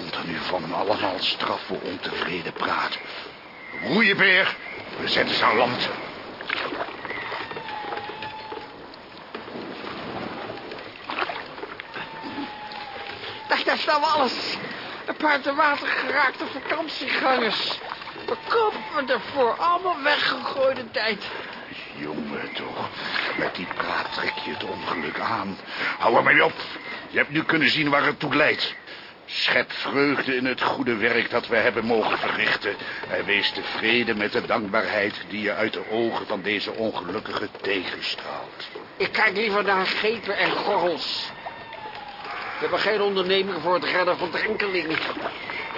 Komt er nu van allemaal straf voor ontevreden praat. Roeien, beer. We zetten ze aan land. Dacht, daar staan we alles. Een paar te water geraakte vakantiegangers. We kopen ervoor. Allemaal weggegooide tijd. Jongen, toch. Met die praat trek je het ongeluk aan. Hou er mee op. Je hebt nu kunnen zien waar het toe leidt. Schep vreugde in het goede werk dat we hebben mogen verrichten. En wees tevreden met de dankbaarheid die je uit de ogen van deze ongelukkige tegenstraalt. Ik kijk liever naar gepen en gorrels. We hebben geen onderneming voor het redden van drenkelingen.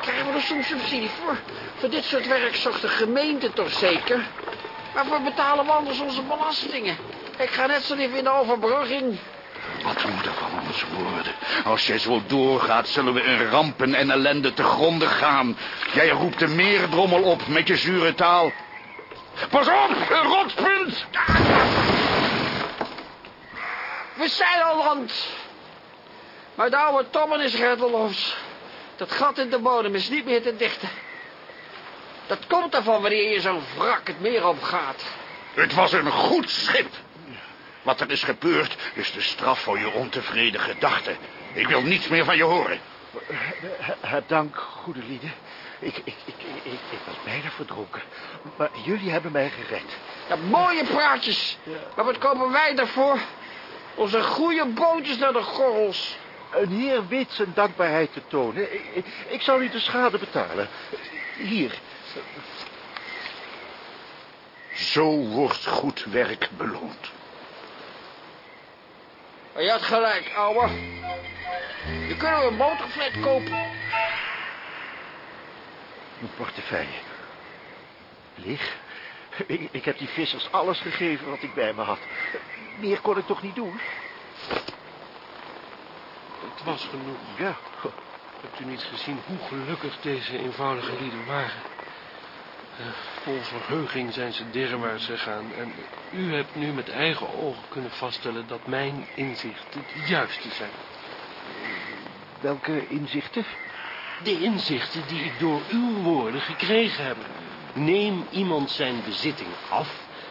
Krijgen we er soms subsidie voor? Voor dit soort werk zorgt de gemeente toch zeker? Waarvoor betalen we anders onze belastingen? Ik ga net zo lief in de overbrugging. Wat moet er van ons worden? Als jij zo doorgaat, zullen we in rampen en ellende te gronden gaan. Jij roept de meerdrommel op met je zure taal. Pas op, een rotpunt! We zijn al land. Maar de oude Tommen is reddeloos. Dat gat in de bodem is niet meer te dichten. Dat komt ervan wanneer je zo'n wrak het meer opgaat. Het was een goed schip. Wat er is gebeurd, is de straf voor je ontevreden gedachten. Ik wil niets meer van je horen. Heb dank, goede lieden. Ik, ik, ik, ik, ik was bijna verdronken. Maar jullie hebben mij gered. Ja, mooie praatjes. Maar wat komen wij daarvoor? Onze goede bootjes naar de gorrels. Een heer weet zijn dankbaarheid te tonen. Ik, ik, ik zal u de schade betalen. Hier. Zo wordt goed werk beloond. Je had gelijk, ouwe. Je kunnen we een motorflat kopen. Mijn portefeuille. Leeg. Ik, ik heb die vissers alles gegeven wat ik bij me had. Meer kon ik toch niet doen? Het was genoeg. Ja. Hebt u niet gezien hoe gelukkig deze eenvoudige lieden waren? Vol verheuging zijn ze derwaarts gegaan. En u hebt nu met eigen ogen kunnen vaststellen dat mijn inzichten het juiste zijn. Welke inzichten? De inzichten die ik door uw woorden gekregen heb. Neem iemand zijn bezitting af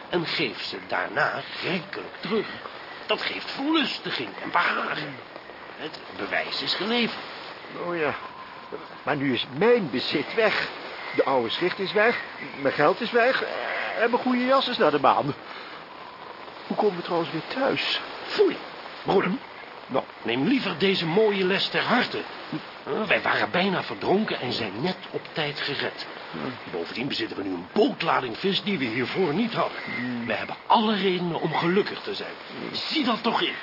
en geef ze daarna rijkelijk terug. Dat geeft verlustiging en behagen. Het bewijs is geleverd. Oh ja, maar nu is mijn bezit weg. De oude schrift is weg, mijn geld is weg en mijn goede jas is naar de maan. Hoe komen we trouwens weer thuis? Foei, broeder. Nou, neem liever deze mooie les ter harte. Wij waren bijna verdronken en zijn net op tijd gered. Bovendien bezitten we nu een bootlading vis die we hiervoor niet hadden. We hebben alle redenen om gelukkig te zijn. Zie dat toch in.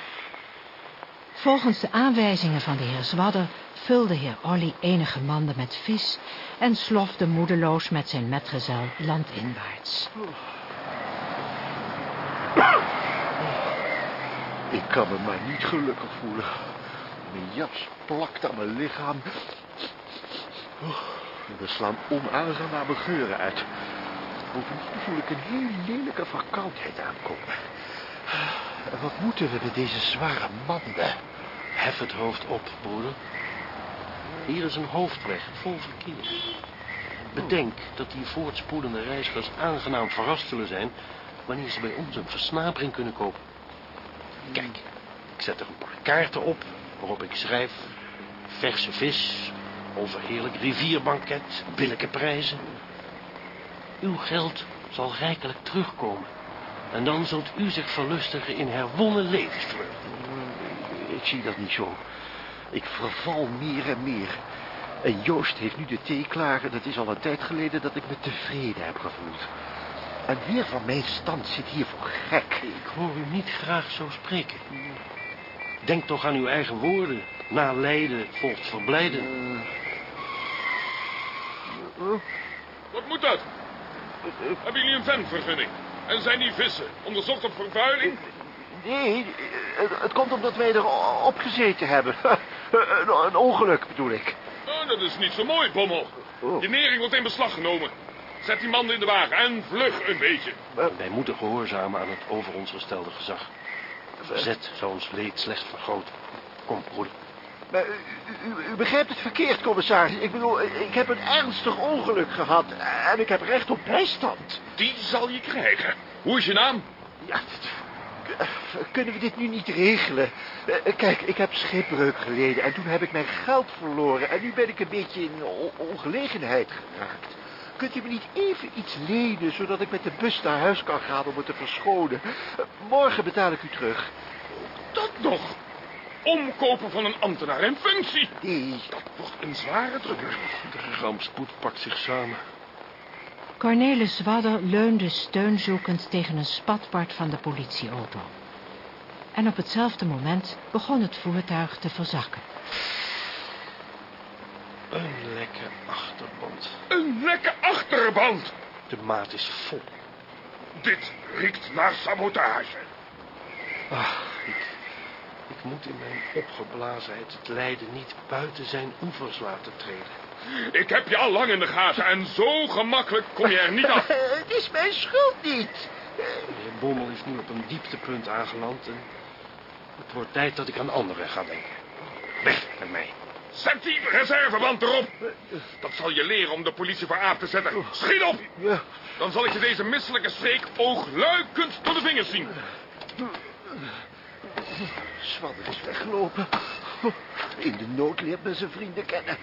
Volgens de aanwijzingen van de heer Zwadder vulde heer Olly enige manden met vis en slofte moedeloos met zijn metgezel landinwaarts. Ik kan me maar niet gelukkig voelen. Mijn jas plakt aan mijn lichaam. Oh, er slaan onaangename geuren uit. Bovendien voel ik een heel lelijke verkoudheid aankomen. En wat moeten we met deze zware manden? Hef het hoofd op, broeder. Hier is een hoofdweg vol verkeer. Bedenk dat die voortspoelende reizigers aangenaam verrast zullen zijn... wanneer ze bij ons een versnapering kunnen kopen. Kijk, ik zet er een paar kaarten op waarop ik schrijf... verse vis, overheerlijk rivierbanket, billijke prijzen. Uw geld zal rijkelijk terugkomen. En dan zult u zich verlustigen in herwonnen levensvreugde. Ik zie dat niet zo. Ik verval meer en meer. En Joost heeft nu de thee klaar. En het is al een tijd geleden dat ik me tevreden heb gevoeld. Een heer van mijn stand zit hier voor gek. Ik hoor u niet graag zo spreken. Denk toch aan uw eigen woorden. Na lijden volgt verblijden. Wat moet dat? Hebben jullie een ventvergunning? En zijn die vissen onderzocht op vervuiling? Nee, het, het komt omdat wij erop gezeten hebben. Een, een ongeluk bedoel ik. Oh, dat is niet zo mooi, Bommel. Je nering wordt in beslag genomen. Zet die man in de wagen en vlug een beetje. Wij moeten gehoorzamen aan het over ons gestelde gezag. Verzet zou ons leed slecht vergroten. Kom, broeder. Maar u, u, u begrijpt het verkeerd, commissaris. Ik bedoel, ik heb een ernstig ongeluk gehad. En ik heb recht op bijstand. Die zal je krijgen. Hoe is je naam? Ja, kunnen we dit nu niet regelen? Eh, Kijk, ik heb schipbreuk geleden en toen heb ik mijn geld verloren. En nu ben ik een beetje in on- ongelegenheid geraakt. Kunt u me niet even iets lenen, zodat ik met de bus naar huis kan gaan om het te verschonen? Eh, Morgen betaal ik u terug. Dat nog? Omkopen van een ambtenaar in functie? Nee. Dat wordt een zware druk. De rampspoed pakt zich samen. Cornelis Wadder leunde steunzoekend tegen een spatbord van de politieauto. En op hetzelfde moment begon het voertuig te verzakken. Een lekke achterband. Een lekke achterband. De maat is vol. Dit riekt naar sabotage. Ah, ik, ik moet in mijn opgeblazenheid het lijden niet buiten zijn oevers laten treden. Ik heb je al lang in de gaten en zo gemakkelijk kom je er niet af. Het is mijn schuld niet. De heer Bommel is nu op een dieptepunt aangeland en het wordt tijd dat ik aan anderen ga denken. Weg met mij. Zet die reserveband erop. Dat zal je leren om de politie voor aap te zetten. Schiet op. Dan zal ik je deze misselijke streek oogluikend door de vingers zien. Zwadder is weggelopen. In de nood leert men zijn vrienden kennen.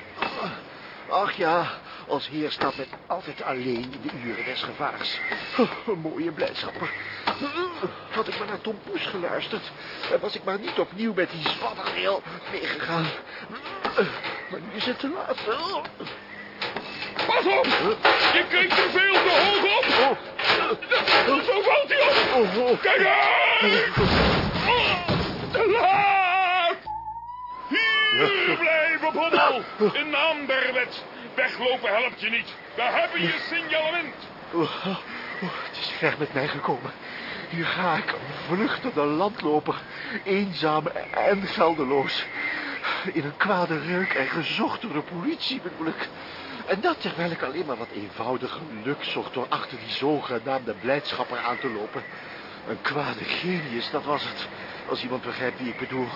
Ach ja, als heer staat men altijd alleen in de uren des gevaars. Een mooie blijdschapper. Had ik maar naar Tom Poes geluisterd... en was ik maar niet opnieuw met die zwadderrail meegegaan. Maar nu is het te laat. Pas op! Je kijkt te veel te hoog op! Zo valt hij op! Kijk uit! Te laat! Blijven, Bommel! In naam der wet! Weglopen helpt je niet. We hebben je signalement. Oeh, oeh, het is ver met mij gekomen. Hier ga ik, een vluchtende landloper. Eenzaam en geldeloos. In een kwade reuk en gezocht door de politie bedoel ik. En dat terwijl ik alleen maar wat eenvoudig geluk zocht... door achter die zogenaamde blijdschapper aan te lopen. Een kwade genius, dat was het. Als iemand begrijpt wie ik bedoel.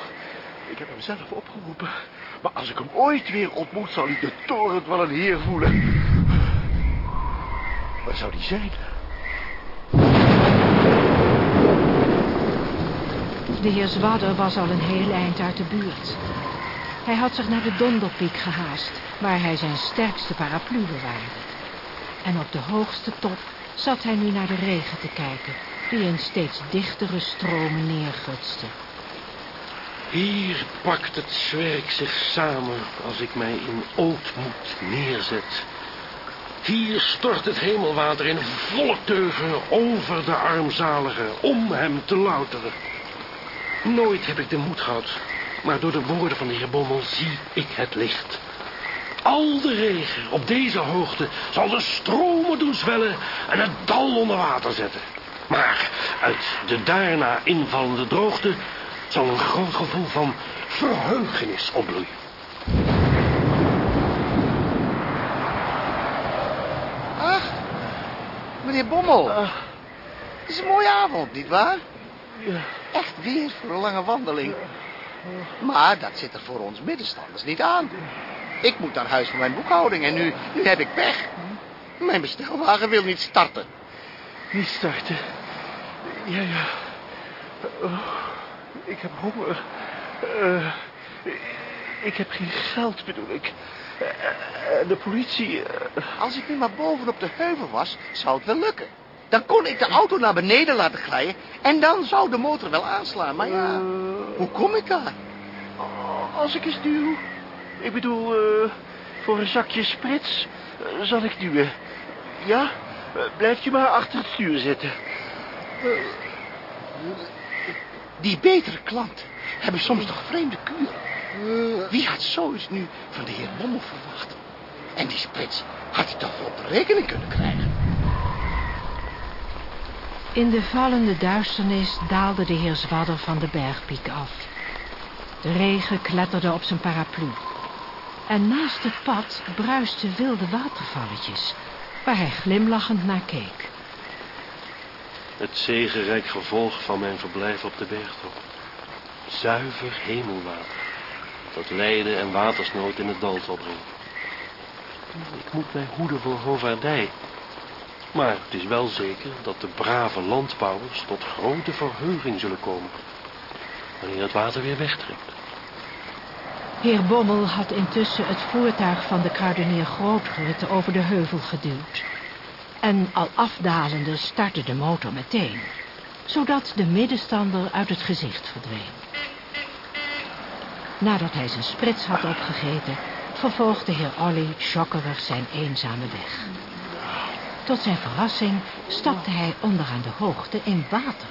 Ik heb hem zelf opgeroepen. Maar als ik hem ooit weer ontmoet, zal hij de toren van een heer voelen. Waar zou die zijn? De heer Zwadder was al een heel eind uit de buurt. Hij had zich naar de Donderpiek gehaast, waar hij zijn sterkste paraplu bewaarde. En op de hoogste top zat hij nu naar de regen te kijken, die in steeds dichtere stromen neergutste. Hier pakt het zwerk zich samen als ik mij in ootmoed neerzet. Hier stort het hemelwater in volle teugen over de armzalige om hem te louteren. Nooit heb ik de moed gehad, maar door de woorden van de heer Bommel zie ik het licht. Al de regen op deze hoogte zal de stromen doen zwellen en het dal onder water zetten. Maar uit de daarna invallende droogte zal een groot gevoel van verheugenis opbloeien. Ach, meneer Bommel. Het is een mooie avond, nietwaar? Echt weer voor een lange wandeling. Maar dat zit er voor ons middenstanders niet aan. Ik moet naar huis voor mijn boekhouding en nu, nu heb ik pech. Mijn bestelwagen wil niet starten. Niet starten? Ja, ja. Oh, ik heb honger. Eh, ik heb geen geld, bedoel ik. Eh, de politie... eh, Als ik nu maar bovenop de heuvel was, zou het wel lukken. Dan kon ik de auto naar beneden laten glijden en dan zou de motor wel aanslaan. Maar ja, hoe kom ik daar? Als ik eens duw. Ik bedoel, voor een zakje sprits zal ik duwen. Ja? Blijf je maar achter het stuur zitten. Die betere klanten hebben soms toch vreemde kuren. Wie had zoiets nu van de heer Bommel verwacht? En die sprits had hij toch wel op rekening kunnen krijgen? In de vallende duisternis daalde de heer Zwadder van de bergpiek af. De regen kletterde op zijn paraplu. En naast het pad bruisten wilde watervalletjes, waar hij glimlachend naar keek. Het zegenrijk gevolg van mijn verblijf op de bergtop. Zuiver hemelwater. Dat lijden en watersnood in het dal zal brengen. Ik moet mij hoeden voor hovaardij. Maar het is wel zeker dat de brave landbouwers tot grote verheuging zullen komen. Wanneer het water weer wegtrekt. Heer Bommel had intussen het voertuig van de kruidenier Grootgeritten over de heuvel geduwd. En al afdalende startte de motor meteen, zodat de middenstander uit het gezicht verdween. Nadat hij zijn sprits had opgegeten, vervolgde heer Olly schokkerig zijn eenzame weg. Tot zijn verrassing stapte hij onderaan de hoogte in water,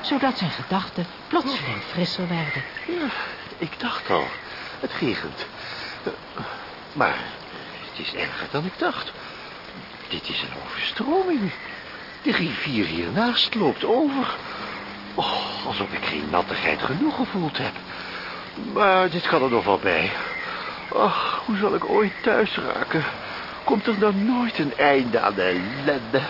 zodat zijn gedachten plotseling frisser werden. Ja, ik dacht al. Het regent. Maar het is erger dan ik dacht. Dit is een overstroming. De rivier hiernaast loopt over. Oh, alsof ik geen nattigheid genoeg gevoeld heb. Maar dit kan er nog wel bij. Ach, hoe zal ik ooit thuis raken? Komt er dan nooit een einde aan de ellende?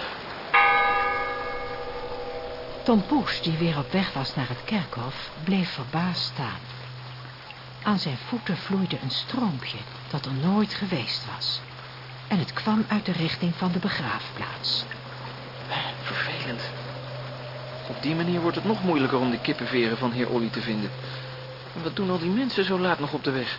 Tom Poes, die weer op weg was naar het kerkhof, bleef verbaasd staan. Aan zijn voeten vloeide een stroompje dat er nooit geweest was. En het kwam uit de richting van de begraafplaats. Vervelend. Op die manier wordt het nog moeilijker om de kippenveren van heer Olly te vinden. En wat doen al die mensen zo laat nog op de weg?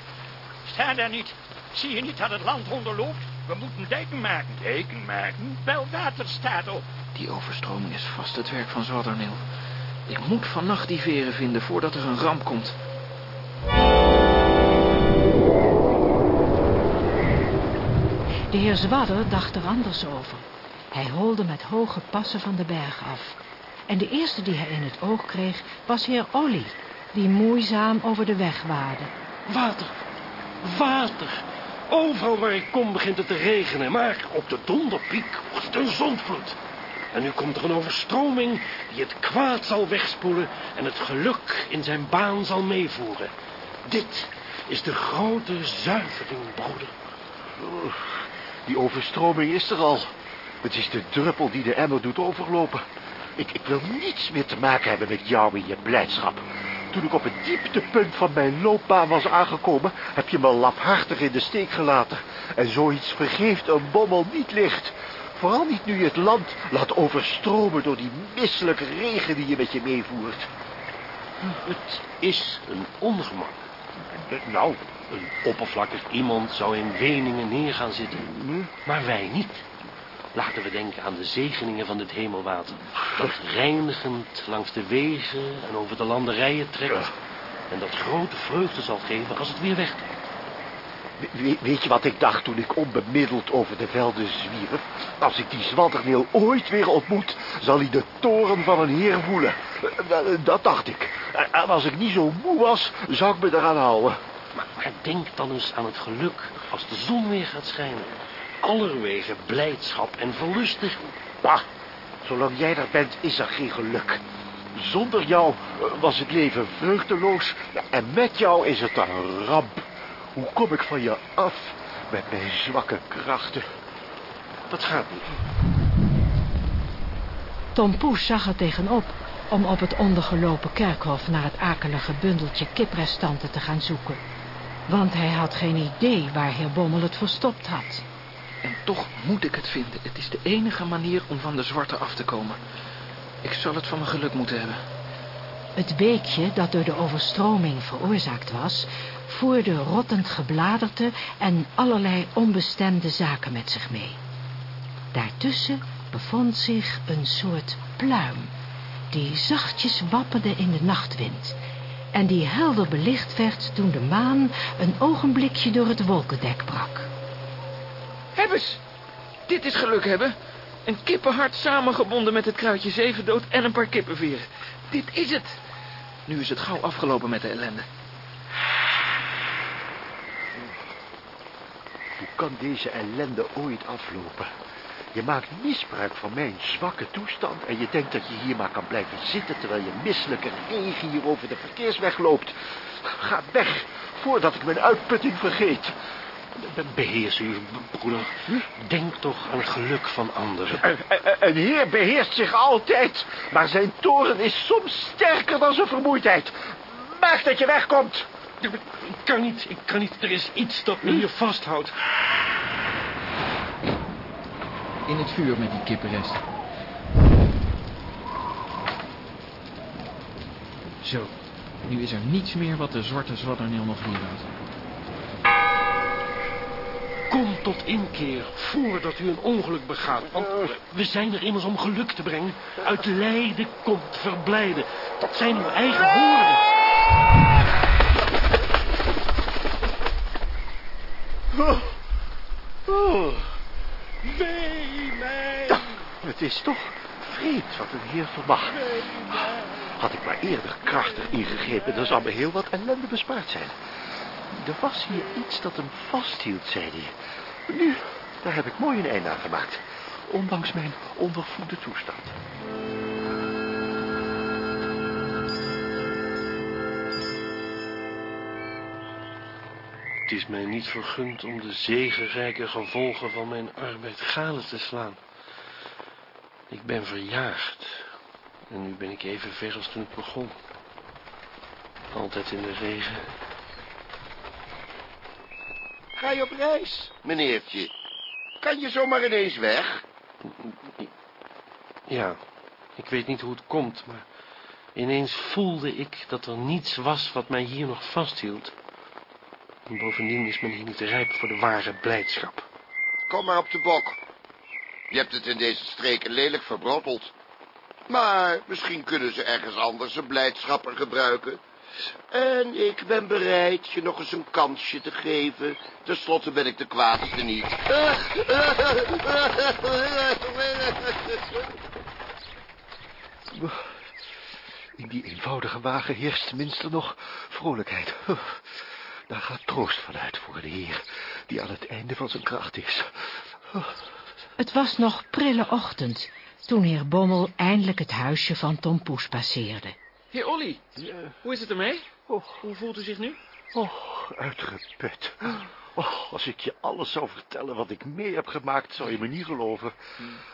Sta daar niet. Zie je niet dat het land onderloopt? We moeten dijken maken. Dijken maken? Wel water staat op. Die overstroming is vast het werk van Zwadderneel. Ik moet vannacht die veren vinden voordat er een ramp komt. De heer Zwadder dacht er anders over. Hij holde met hoge passen van de berg af. En de eerste die hij in het oog kreeg was heer Olly, die moeizaam over de weg waadde. Water, water. Overal waar ik kom begint het te regenen, maar op de donderpiek wordt het een zondvloed. En nu komt er een overstroming die het kwaad zal wegspoelen en het geluk in zijn baan zal meevoeren. Dit is de grote zuivering, broeder. Die overstroming is er al. Het is de druppel die de emmer doet overlopen. Ik, wil niets meer te maken hebben met jou en je blijdschap. Toen ik op het dieptepunt van mijn loopbaan was aangekomen... heb je me lafhartig in de steek gelaten. En zoiets vergeeft een bommel niet licht. Vooral niet nu je het land laat overstromen... door die misselijke regen die je met je meevoert. Het is een ongemak. Nou, een oppervlakkig iemand zou in Weningen neer gaan zitten. Maar wij niet. Laten we denken aan de zegeningen van dit hemelwater. Dat reinigend langs de wegen en over de landerijen trekt. En dat grote vreugde zal geven als het weer wegtrekt. We- weet je wat ik dacht toen ik onbemiddeld over de velden zwierf? Als ik die zwatterneel ooit weer ontmoet, zal hij de toren van een heer voelen. Eh, eh, Dat dacht ik. En en als ik niet zo moe was, zou ik me eraan houden. Maar, maar denk dan eens aan het geluk als de zon weer gaat schijnen. Allerwege blijdschap en verlustiging. Bah, zolang jij er bent, is er geen geluk. Zonder jou eh, was het leven vruchteloos. En met jou is het een ramp. Hoe kom ik van je af met mijn zwakke krachten? Dat gaat niet. Tom Poes zag er tegenop om op het ondergelopen kerkhof naar het akelige bundeltje kiprestanten te gaan zoeken. Want hij had geen idee waar heer Bommel het verstopt had. En toch moet ik het vinden. Het is de enige manier om van de zwarte af te komen. Ik zal het van mijn geluk moeten hebben. Het beekje, dat door de overstroming veroorzaakt was... voerde rottend gebladerte en allerlei onbestemde zaken met zich mee. Daartussen bevond zich een soort pluim... die zachtjes wapperde in de nachtwind... en die helder belicht werd toen de maan een ogenblikje door het wolkendek brak. Hebbes! Dit is geluk hebben. Een kippenhart samengebonden met het kruidje zevendood en een paar kippenveren. Dit is het. Nu is het gauw afgelopen met de ellende. Hoe kan deze ellende ooit aflopen? Je maakt misbruik van mijn zwakke toestand... en je denkt dat je hier maar kan blijven zitten... terwijl je misselijke regen hier over de verkeersweg loopt. Ga weg, voordat ik mijn uitputting vergeet. Beheers u, broeder. Denk toch aan het geluk van anderen. Een, heer beheerst zich altijd... maar zijn toren is soms sterker dan zijn vermoeidheid. Maak dat je wegkomt. Ik kan niet, ik kan niet. Er is iets dat me hier vasthoudt. In het vuur met die kippenrest. Zo, nu is er niets meer wat de zwarte zwatterneel nog hier houdt. Kom tot inkeer voordat u een ongeluk begaat. Want we zijn er immers om geluk te brengen. Uit lijden komt verblijden. Dat zijn uw eigen woorden. Oh. Oh. Het is toch vreemd wat een heer vermag. Had ik maar eerder krachtig ingegrepen, dan zou me heel wat ellende bespaard zijn. Er was hier iets dat hem vasthield, zei hij. Nu, daar heb ik mooi een einde aan gemaakt. Ondanks mijn ondervoede toestand. Het is mij niet vergund om de zegenrijke gevolgen van mijn arbeid gade te slaan. Ik ben verjaagd. En nu ben ik even ver als toen ik begon. Altijd in de regen. Ga je op reis, meneertje? Kan je zomaar ineens weg? Ja, ik weet niet hoe het komt, maar ineens voelde ik dat er niets was wat mij hier nog vasthield. En bovendien is men hier niet rijp voor de ware blijdschap. Kom maar op de bok. Je hebt het in deze streken lelijk verbroddeld. Maar misschien kunnen ze ergens anders een blijdschapper gebruiken. En ik ben bereid je nog eens een kansje te geven. Ten slotte ben ik de kwaadste niet. In die eenvoudige wagen heerst tenminste nog vrolijkheid. Daar gaat troost vanuit voor de heer, die aan het einde van zijn kracht is. Het was nog prille ochtend toen heer Bommel eindelijk het huisje van Tom Poes passeerde. Heer Olly, hoe is het ermee? Hoe voelt u zich nu? Oh, uitgeput. Oh, als ik je alles zou vertellen wat ik mee heb gemaakt, zou je me niet geloven.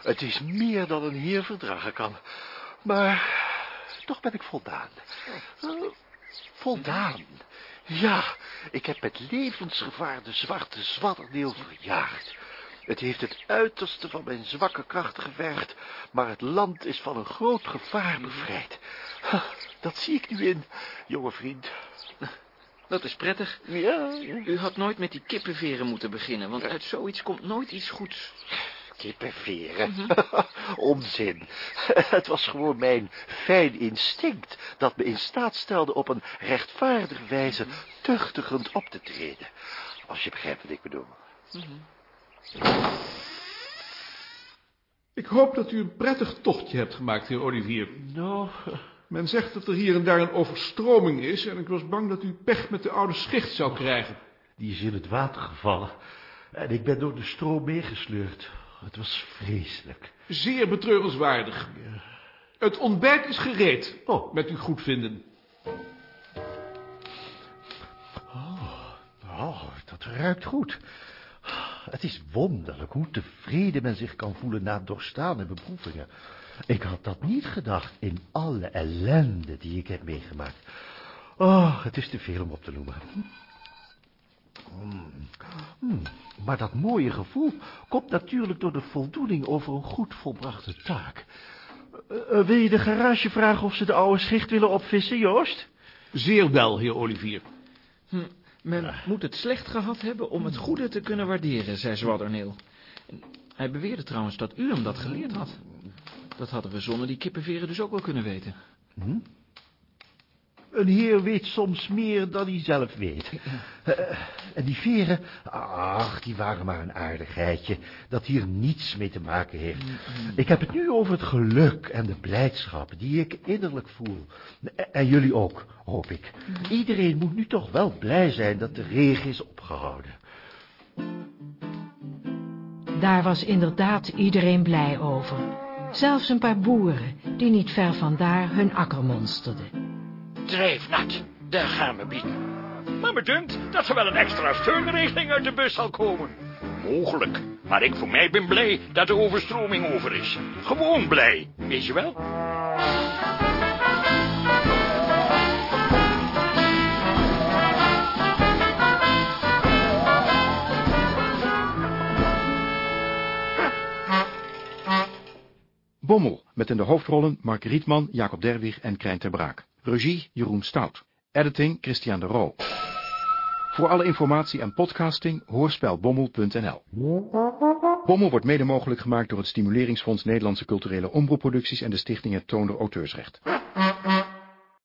Het is meer dan een heer verdragen kan. Maar toch ben ik voldaan. Eh, voldaan. Ja, ik heb met levensgevaar de zwarte zwatterdeel verjaagd. Het heeft het uiterste van mijn zwakke krachten gevergd, maar het land is van een groot gevaar bevrijd. Dat zie ik nu in, jonge vriend. Dat is prettig. Ja, U had nooit met die kippenveren moeten beginnen, want uit zoiets komt nooit iets goeds. Kippenveren. Onzin. Het was gewoon mijn fijn instinct dat me in staat stelde op een rechtvaardige wijze tuchtigend op te treden. Als je begrijpt wat ik bedoel. Ik hoop dat u een prettig tochtje hebt gemaakt, heer Olivier. Nou, Men zegt dat er hier en daar een overstroming is... en ik was bang dat u pech met de oude schicht zou krijgen. Die is in het water gevallen. En ik ben door de stroom meegesleurd. Het was vreselijk. Zeer betreurenswaardig. Het ontbijt is gereed, Oh. met uw goedvinden. Oh, dat ruikt goed. Het is wonderlijk hoe tevreden men zich kan voelen na doorstaande beproevingen. Ik had dat niet gedacht in alle ellende die ik heb meegemaakt. Oh, het is te veel om op te noemen. Mm. Mm, Maar dat mooie gevoel komt natuurlijk door de voldoening over een goed volbrachte taak. Eh, eh, wil je de garage vragen of ze de oude schicht willen opvissen, Joost? Zeer wel, heer Olivier. Hm, men moet het slecht gehad hebben om het goede te kunnen waarderen, zei Zwadderneel. Hij beweerde trouwens dat u hem dat geleerd had. Dat hadden we zonder die kippenveren dus ook wel kunnen weten. Hm? Een heer weet soms meer dan hij zelf weet. Eh, en die veren, ach, die waren maar een aardigheidje, dat hier niets mee te maken heeft. Ik heb het nu over het geluk en de blijdschap die ik innerlijk voel. En- En jullie ook, hoop ik. Iedereen moet nu toch wel blij zijn dat de regen is opgehouden. Daar was inderdaad iedereen blij over. Zelfs een paar boeren, die niet ver vandaar hun akker monsterden. Drijfnat, daar gaan we bieden. Maar me dunkt dat er wel een extra steunregeling uit de bus zal komen. Mogelijk, maar ik voor mij ben blij dat de overstroming over is. Gewoon blij, weet je wel? Bommel, met in de hoofdrollen Mark Rietman, Jacob Derwig en Krijn ter Braak. Regie Jeroen Stout. Editing Christian de Roo. Voor alle informatie en podcasting hoorspelbommel.nl. Bommel wordt mede mogelijk gemaakt door het Stimuleringsfonds Nederlandse Culturele Omroepproducties en de Stichting Het Toonder Auteursrecht.